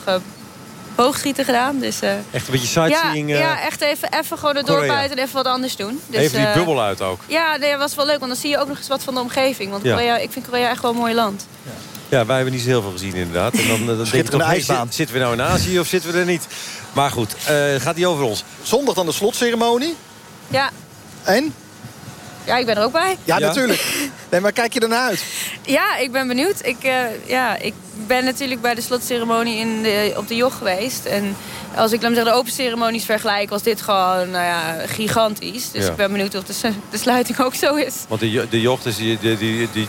boogschieten gedaan. Dus, eh, Echt een beetje sightseeing. Ja, ja, echt even, even gewoon het dorp uit en even wat anders doen. Dus, even die bubbel uit ook. Ja, nee, dat was wel leuk, want dan zie je ook nog eens wat van de omgeving. Want Ja. Korea, ik vind Korea echt wel een mooi land. Ja, wij hebben niet zo heel veel gezien inderdaad. En dan, eh, dan denk ik toch, zit- zitten we nou in Azië of zitten we er niet? Maar goed, eh, gaat die over ons. Zondag dan de slotceremonie. Ja, En? ja ik ben er ook bij. Ja, Ja? natuurlijk. Nee, maar kijk je ernaar uit? Ja, ik ben benieuwd. Ik, eh, ja, ik ben natuurlijk bij de slotceremonie in de, op de joch geweest. En als ik laat zeggen, de open ceremonies vergelijk, was dit gewoon nou ja, gigantisch. Dus Ja. ik ben benieuwd of de, de sluiting ook zo is. Want de, de jocht is die- de,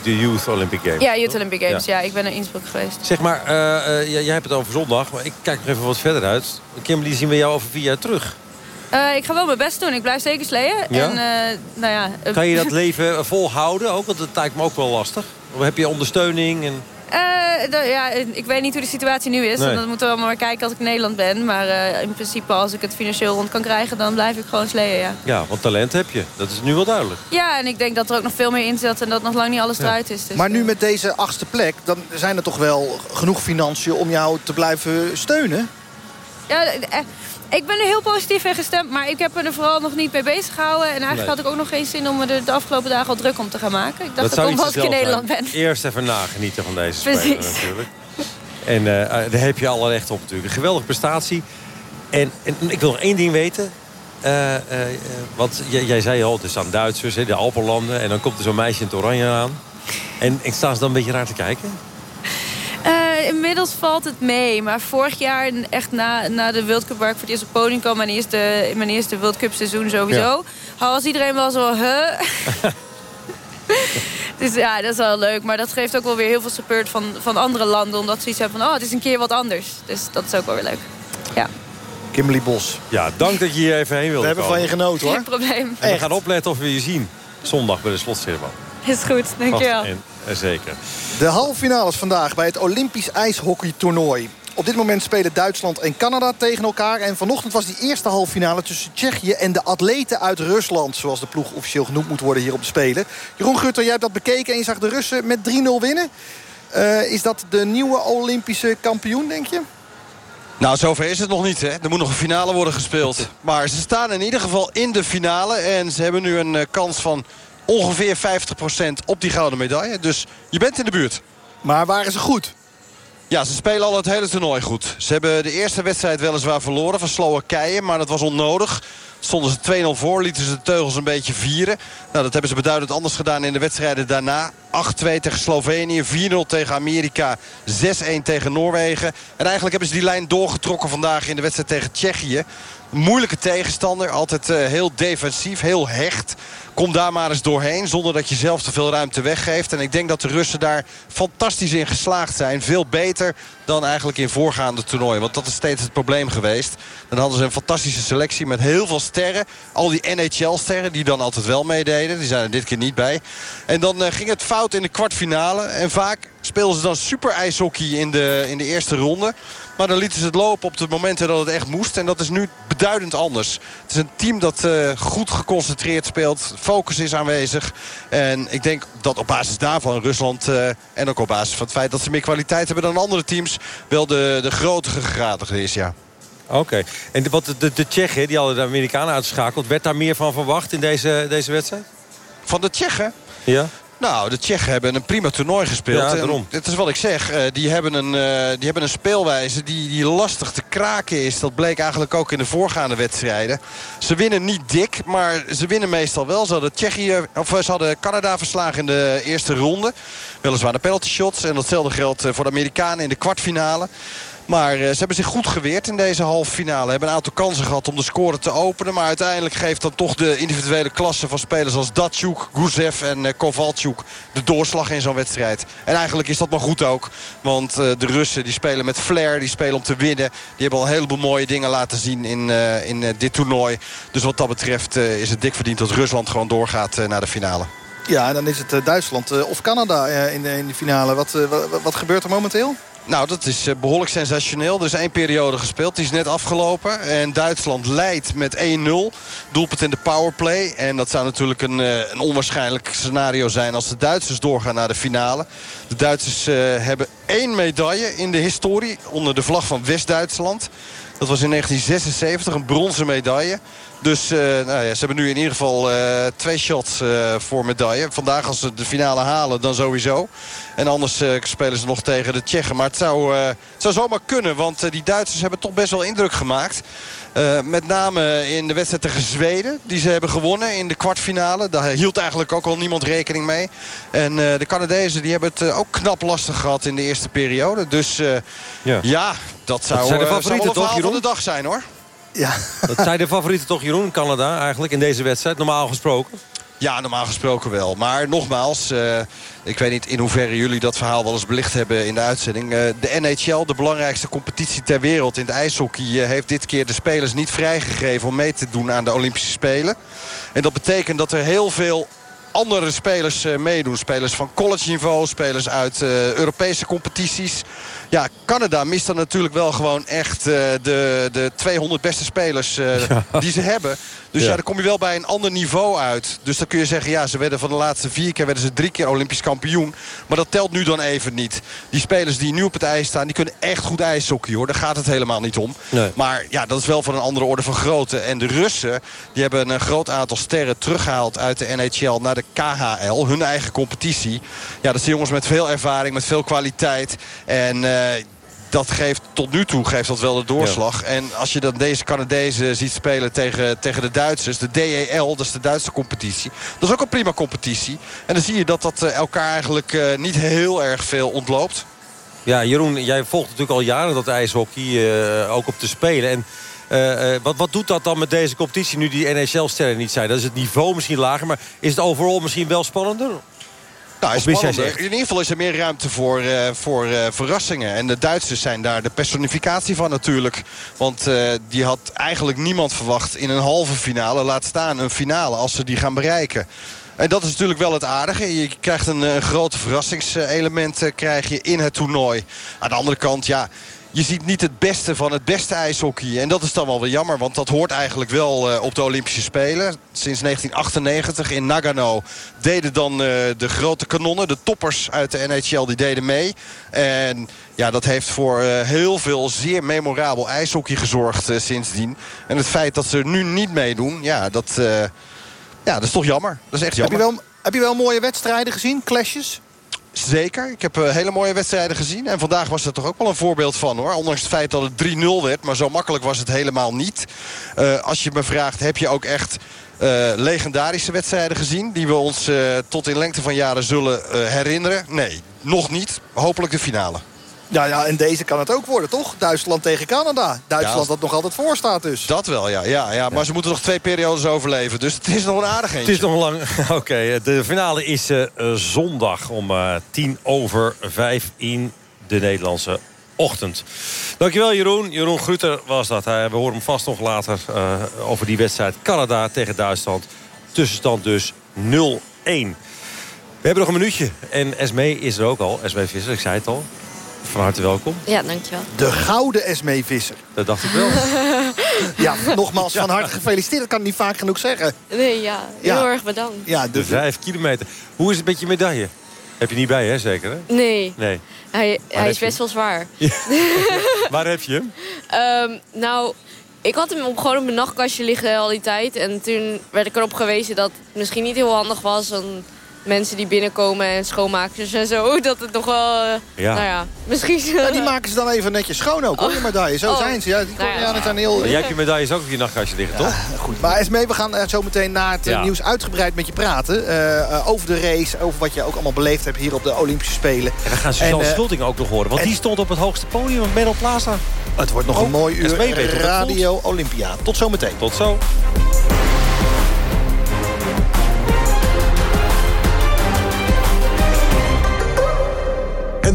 de, Youth Olympic Games. Ja, Youth Olympic Games. Ja. Ja, ik ben in Innsbruck geweest. Zeg maar, eh, eh, jij jij hebt het over zondag, maar ik kijk nog even wat verder uit. Kimberly, zien we jou over vier jaar terug. Eh, ik ga wel mijn best doen. Ik blijf zeker sleeën. Ja? En, nou ja, Kan je dat leven volhouden ook? Want dat lijkt me ook wel lastig. Of heb je ondersteuning? En... Eh, nou ja, ik weet niet hoe de situatie nu is. Nee. En dan moeten we maar kijken als ik in Nederland ben. Maar eh, in principe, als ik het financieel rond kan krijgen... dan blijf ik gewoon sleeën, ja. Ja, want talent heb je. Dat is nu wel duidelijk. Ja, en ik denk dat er ook nog veel meer in zit... en dat nog lang niet alles eruit is. Dus, Maar nu eh, met deze achtste plek, dan zijn er toch wel genoeg financiën om jou te blijven steunen? Ja, eh, ik ben er heel positief in gestemd... maar ik heb me er vooral nog niet mee bezig gehouden. En eigenlijk Nee. had ik ook nog geen zin om me er de afgelopen dagen al druk om te gaan maken. Ik dacht, dat, niet als ik in Nederland ben. Eerst even nagenieten van deze Precies. natuurlijk. En eh, eh, daar heb je alle recht op natuurlijk. Een geweldige prestatie. En, en ik wil nog één ding weten. Want jij, jij zei al, het staan Duitsers, hè, de Alpenlanden. En dan komt er zo'n meisje in het oranje aan. En, en staan ze dan een beetje raar te kijken? Eh, inmiddels valt het mee. Maar vorig jaar, echt na, na de World Cup waar ik voor het eerst op het podium kwam... mijn eerste, mijn eerste World Cup seizoen sowieso... was iedereen wel zo, huh? Dus ja, dat is wel leuk. Maar dat geeft ook wel weer heel veel support van, van andere landen. Omdat ze zoiets hebben van, oh, het is een keer wat anders. Dus dat is ook wel weer leuk. Ja, Kimberly Bos. Ja, dank dat je hier even heen wilde We hebben komen. van je genoten hoor. geen probleem. En we gaan opletten of we je zien zondag bij de slotceremonie. Is goed, dankjewel. En zeker. De halve finales vandaag bij het Olympisch ijshockeytoernooi. Op dit moment spelen Duitsland en Canada tegen elkaar. En vanochtend was die eerste halve finale tussen Tsjechië en de atleten uit Rusland. Zoals de ploeg officieel genoemd moet worden hier op de Spelen. Jeroen Gutter, jij hebt dat bekeken en je zag de Russen met 3-0 winnen. Eh, is dat de nieuwe Olympische kampioen, denk je? Nou, zover is het nog niet. Hè. Er moet nog een finale worden gespeeld. Maar ze staan in ieder geval in de finale. En ze hebben nu een eh, kans van ongeveer 50% op die gouden medaille. Dus je bent in de buurt. Maar waren ze goed? Ja, ze spelen al het hele toernooi goed. Ze hebben de eerste wedstrijd weliswaar verloren van Slowakije. Maar dat was onnodig. Stonden ze 2-0 voor, lieten ze de teugels een beetje vieren. Nou, dat hebben ze beduidend anders gedaan in de wedstrijden daarna. 8-2 tegen Slovenië, 4-0 tegen Amerika, 6-1 tegen Noorwegen. En eigenlijk hebben ze die lijn doorgetrokken vandaag in de wedstrijd tegen Tsjechië. Moeilijke tegenstander, altijd eh, heel defensief, heel hecht. Kom daar maar eens doorheen zonder dat je zelf te veel ruimte weggeeft. En ik denk dat de Russen daar fantastisch in geslaagd zijn. Veel beter dan eigenlijk in voorgaande toernooien. Want dat is steeds het probleem geweest. Dan hadden ze een fantastische selectie met heel veel sterren. Al die NHL-sterren die dan altijd wel meededen. Die zijn er dit keer niet bij. En dan eh, ging het fout in de kwartfinale. En vaak speelden ze dan super ijshockey in de, in de eerste ronde. Maar dan lieten ze het lopen op de momenten dat het echt moest. En dat is nu beduidend anders. Het is een team dat eh, goed geconcentreerd speelt. Focus is aanwezig. En ik denk dat op basis daarvan Rusland... eh, en ook op basis van het feit dat ze meer kwaliteit hebben dan andere teams... wel de, de grotere gegradigde is, ja. Oké. En de, wat de, de, de Tsjechen, die hadden de Amerikanen uitgeschakeld... werd daar meer van verwacht in deze, deze wedstrijd? Van de Tsjechen? Ja. Nou, de Tsjechen hebben een prima toernooi gespeeld. Ja, daarom. Dit is wat ik zeg. eh, die, hebben een, eh, die hebben een speelwijze die, die lastig te kraken is. Dat bleek eigenlijk ook in de voorgaande wedstrijden. Ze winnen niet dik, maar ze winnen meestal wel. Ze hadden, Tsjechië, of eh, ze hadden Canada verslagen in de eerste ronde. Weliswaar de penalty shots. En datzelfde geldt voor de Amerikanen in de kwartfinale. Maar eh, ze hebben zich goed geweerd in deze halve finale. Hebben een aantal kansen gehad om de score te openen. Maar uiteindelijk geeft dan toch de individuele klasse van spelers als Datsjuk, Guzev en eh, Kovalchuk de doorslag in zo'n wedstrijd. En eigenlijk is dat maar goed ook. Want eh, de Russen die spelen met flair, die spelen om te winnen. Die hebben al een heleboel mooie dingen laten zien in, in dit toernooi. Dus wat dat betreft is het dik verdiend dat Rusland gewoon doorgaat naar de finale. Ja, en dan is het Duitsland of Canada in, de, in de finale. Wat, wat, wat gebeurt er momenteel? Nou, dat is eh, behoorlijk sensationeel. Er is één periode gespeeld, die is net afgelopen. En Duitsland leidt met 1-0. Doelpunt in de powerplay. En dat zou natuurlijk een, eh, een onwaarschijnlijk scenario zijn... als de Duitsers doorgaan naar de finale. De Duitsers eh, hebben één medaille in de historie... onder de vlag van West-Duitsland. Dat was in 1976, een bronzen medaille. Dus eh, nou ja, ze hebben nu in ieder geval eh, twee shots eh, voor medaille. Vandaag als ze de finale halen, dan sowieso. En anders spelen ze nog tegen de Tsjechen. Maar het zou, het zou zomaar kunnen, want die Duitsers hebben toch best wel indruk gemaakt. Eh, met name in de wedstrijd tegen Zweden, die ze hebben gewonnen in de kwartfinale. Daar hield eigenlijk ook al niemand rekening mee. En eh, de Canadezen die hebben het eh, ook knap lastig gehad in de eerste periode. Dus eh, ja. dat zou, Dat zijn de zou favorieten, wel een toch, verhaal van Jeroen? de dag zijn hoor. Ja. Dat zijn de favorieten toch, Jeroen, Canada eigenlijk in deze wedstrijd, normaal gesproken? Ja, normaal gesproken wel. Maar nogmaals, eh, ik weet niet in hoeverre jullie dat verhaal wel eens belicht hebben in de uitzending. Eh, de NHL, de belangrijkste competitie ter wereld in het ijshockey... eh, heeft dit keer de spelers niet vrijgegeven om mee te doen aan de Olympische Spelen. En dat betekent dat er heel veel andere spelers meedoen. Spelers van college niveau, spelers uit Europese competities. Ja, Canada mist dan natuurlijk wel gewoon echt eh, de, de 200 beste spelers eh, die ze hebben. Dus ja. Ja. dan kom je wel bij een ander niveau uit. Dus dan kun je zeggen, ja, ze werden van de laatste vier keer... werden ze drie keer Olympisch kampioen. Maar dat telt nu dan even niet. Die spelers die nu op het ijs staan, die kunnen echt goed ijshockey, hoor. Daar gaat het helemaal niet om. Nee. Maar ja, dat is wel van een andere orde van grootte. En de Russen, die hebben een groot aantal sterren teruggehaald uit de NHL naar de KHL. Hun eigen competitie. Ja, dat zijn jongens met veel ervaring, met veel kwaliteit. En... eh, dat geeft tot nu toe geeft dat wel de doorslag. En als je dan deze Canadezen ziet spelen tegen, tegen de Duitsers. De DEL, dat is de Duitse competitie. Dat is ook een prima competitie. En dan zie je dat dat eh, elkaar eigenlijk eh, niet heel erg veel ontloopt. Ja, Jeroen, jij volgt natuurlijk al jaren dat ijshockey, eh, ook op te spelen. En eh, eh, wat, wat doet dat dan met deze competitie nu die NHL-sterren niet zijn? Dat is het niveau misschien lager, maar is het overal misschien wel spannender? Nou, Of wist jij spannender. ze echt? In ieder geval is er meer ruimte voor, eh, voor eh, verrassingen. En de Duitsers zijn daar de personificatie van natuurlijk. Want eh, die had eigenlijk niemand verwacht in een halve finale. Laat staan een finale als ze die gaan bereiken. En dat is natuurlijk wel het aardige. Je krijgt een, eh, groot verrassingselement krijg je in het toernooi. Aan de andere kant, ja... Je ziet niet het beste van het beste ijshockey. En dat is dan wel weer jammer, want dat hoort eigenlijk wel eh, op de Olympische Spelen. Sinds 1998 in Nagano deden dan eh, de grote kanonnen, de toppers uit de NHL, die deden mee. En ja, dat heeft voor eh, heel veel zeer memorabel ijshockey gezorgd sindsdien. En het feit dat ze er nu niet meedoen, ja, dat, ja, dat is toch jammer. Dat is echt Heb je, jammer. wel, heb je wel mooie wedstrijden gezien? Clashes? Zeker. Ik heb eh, hele mooie wedstrijden gezien. En vandaag was er toch ook wel een voorbeeld van hoor. Ondanks het feit dat het 3-0 werd. Maar zo makkelijk was het helemaal niet. Eh, als je me vraagt, heb je ook echt eh, legendarische wedstrijden gezien? Die we ons tot in lengte van jaren zullen herinneren? Nee, nog niet. Hopelijk de finale. Ja, ja, en deze kan het ook worden, toch? Duitsland tegen Canada. Duitsland Ja, dat nog altijd voor staat dus. Dat wel, ja. ja, ja. Maar ze moeten nog twee periodes overleven. Dus het is nog een aardig Het is nog lang. Oké, de finale is eh, eh, zondag om eh, tien over vijf in de Nederlandse ochtend. Dankjewel Jeroen. Jeroen Grutter was dat. Hij- We horen hem vast nog later eh, over die wedstrijd Canada tegen Duitsland. Tussenstand dus 0-1. We hebben nog een minuutje. En Esmee is er ook al. Esmee Visser, ik zei het al. Van harte welkom. Ja, dankjewel. De gouden Esmee Visser. Dat dacht ik wel. Ja, nogmaals van harte gefeliciteerd. Dat kan ik niet vaak genoeg zeggen. Nee, ja. Heel Ja. erg bedankt. Ja, De vijf kilometer. Hoe is het met je medaille? Heb je niet bij, hè? Zeker, hè? Nee, Nee. hij, hij is best wel zwaar. Waar heb je hem? Ehm, nou, ik had hem op, gewoon op mijn nachtkastje liggen al die tijd. En toen werd ik erop gewezen dat het misschien niet heel handig was... aan mensen die binnenkomen en schoonmakers en zo... dat het nog wel, eh, Ja. nou ja, misschien... Ja, die maken ze dan even netjes schoon ook, hoor, die medaille. Zo Oh. zijn ze. Ja, die Nou ja. Zijn heel... Jij hebt je medailles ook op je nachtkastje liggen, toch? Goed, maar Esmee, we gaan eh, zo meteen na het eh, Ja. nieuws uitgebreid met je praten. eh, eh, over de race, over wat je ook allemaal beleefd hebt hier op de Olympische Spelen. En we gaan Suzanne En, eh, Schulting ook nog horen. Want en- die stond op het hoogste podium van Medal Plaza. Het wordt nog een mooi uur Esmee Radio Olympia. Tot zometeen. Tot zo.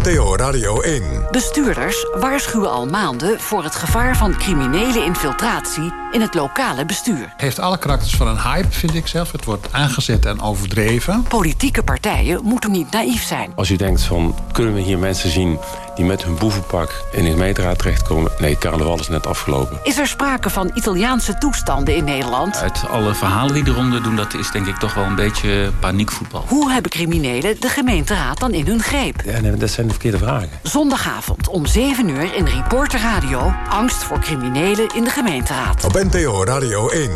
NPO Radio 1. Bestuurders waarschuwen al maanden voor het gevaar van criminele infiltratie in het lokale bestuur. heeft alle karakters van een hype, vind ik zelf. Het wordt aangezet en overdreven. Politieke partijen moeten niet naïef zijn. Als u denkt van, kunnen we hier mensen zien die met hun boevenpak in de gemeenteraad terechtkomen? Nee, carnaval is net afgelopen. Is er sprake van Italiaanse toestanden in Nederland? Uit alle verhalen die eronder doen, dat is denk ik toch wel een beetje paniekvoetbal. Hoe hebben criminelen de gemeenteraad dan in hun greep? Ja, nee, dat zijn de verkeerde vragen. Zondagavond om 7 uur in Reporter Radio. Angst voor criminelen in de gemeenteraad. Op NPO Radio 1.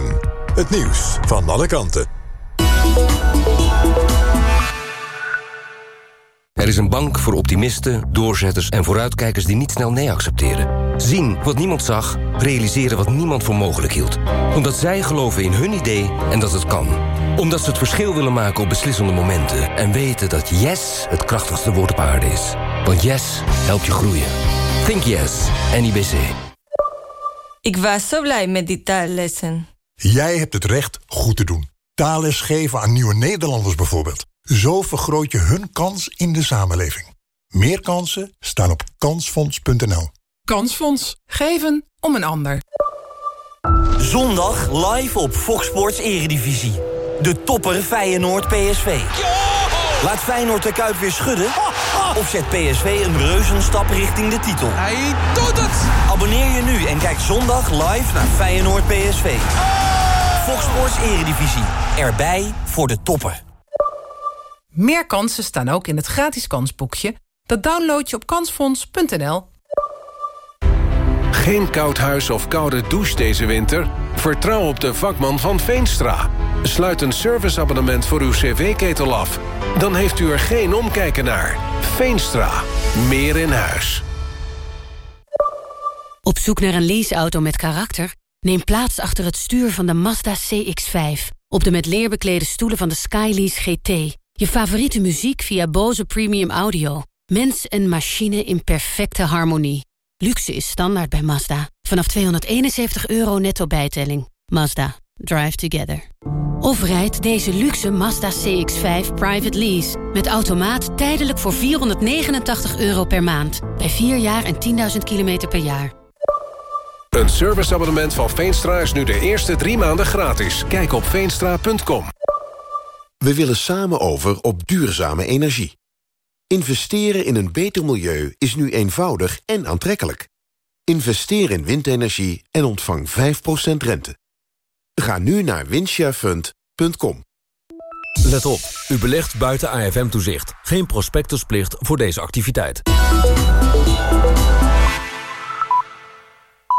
Het nieuws van alle kanten. Er is een bank voor optimisten, doorzetters en vooruitkijkers die niet snel nee accepteren. Zien wat niemand zag, realiseren wat niemand voor mogelijk hield. Omdat zij geloven in hun idee en dat het kan. Omdat ze het verschil willen maken op beslissende momenten. En weten dat yes het krachtigste woord op aarde is. Want yes helpt je groeien. Think yes, NIBC. Ik was zo blij met die taallessen. Jij hebt het recht goed te doen. Taalles geven aan nieuwe Nederlanders bijvoorbeeld. Zo vergroot je hun kans in de samenleving. Meer kansen staan op kansfonds.nl. Kansfonds. Geven om een ander. Zondag live op Fox Sports Eredivisie. De topper Feyenoord PSV. Laat Feyenoord de Kuip weer schudden? Of zet PSV een reuzenstap richting de titel? Hij doet het! Abonneer je nu en kijk zondag live naar Feyenoord PSV. Fox Sports Eredivisie. Erbij voor de topper. Meer kansen staan ook in het gratis kansboekje. Dat download je op kansfonds.nl. Geen koud huis of koude douche deze winter? Vertrouw op de vakman van Veenstra. Sluit een serviceabonnement voor uw cv-ketel af. Dan heeft u er geen omkijken naar. Veenstra. Meer in huis. Op zoek naar een leaseauto met karakter? Neem plaats achter het stuur van de Mazda CX-5. Op de met leer beklede stoelen van de Skylease GT. Je favoriete muziek via Bose Premium Audio. Mens en machine in perfecte harmonie. Luxe is standaard bij Mazda. Vanaf 271 euro netto bijtelling. Mazda. Drive together. Of rijd deze luxe Mazda CX-5 private lease. Met automaat tijdelijk voor 489 euro per maand. Bij 4 jaar en 10.000 kilometer per jaar. Een serviceabonnement van Veenstra is nu de eerste drie maanden gratis. Kijk op veenstra.com. We willen samen over op duurzame energie. Investeren in een beter milieu is nu eenvoudig en aantrekkelijk. Investeer in windenergie en ontvang 5% rente. Ga nu naar windsharefund.com. Let op, u belegt buiten AFM-toezicht. Geen prospectusplicht voor deze activiteit.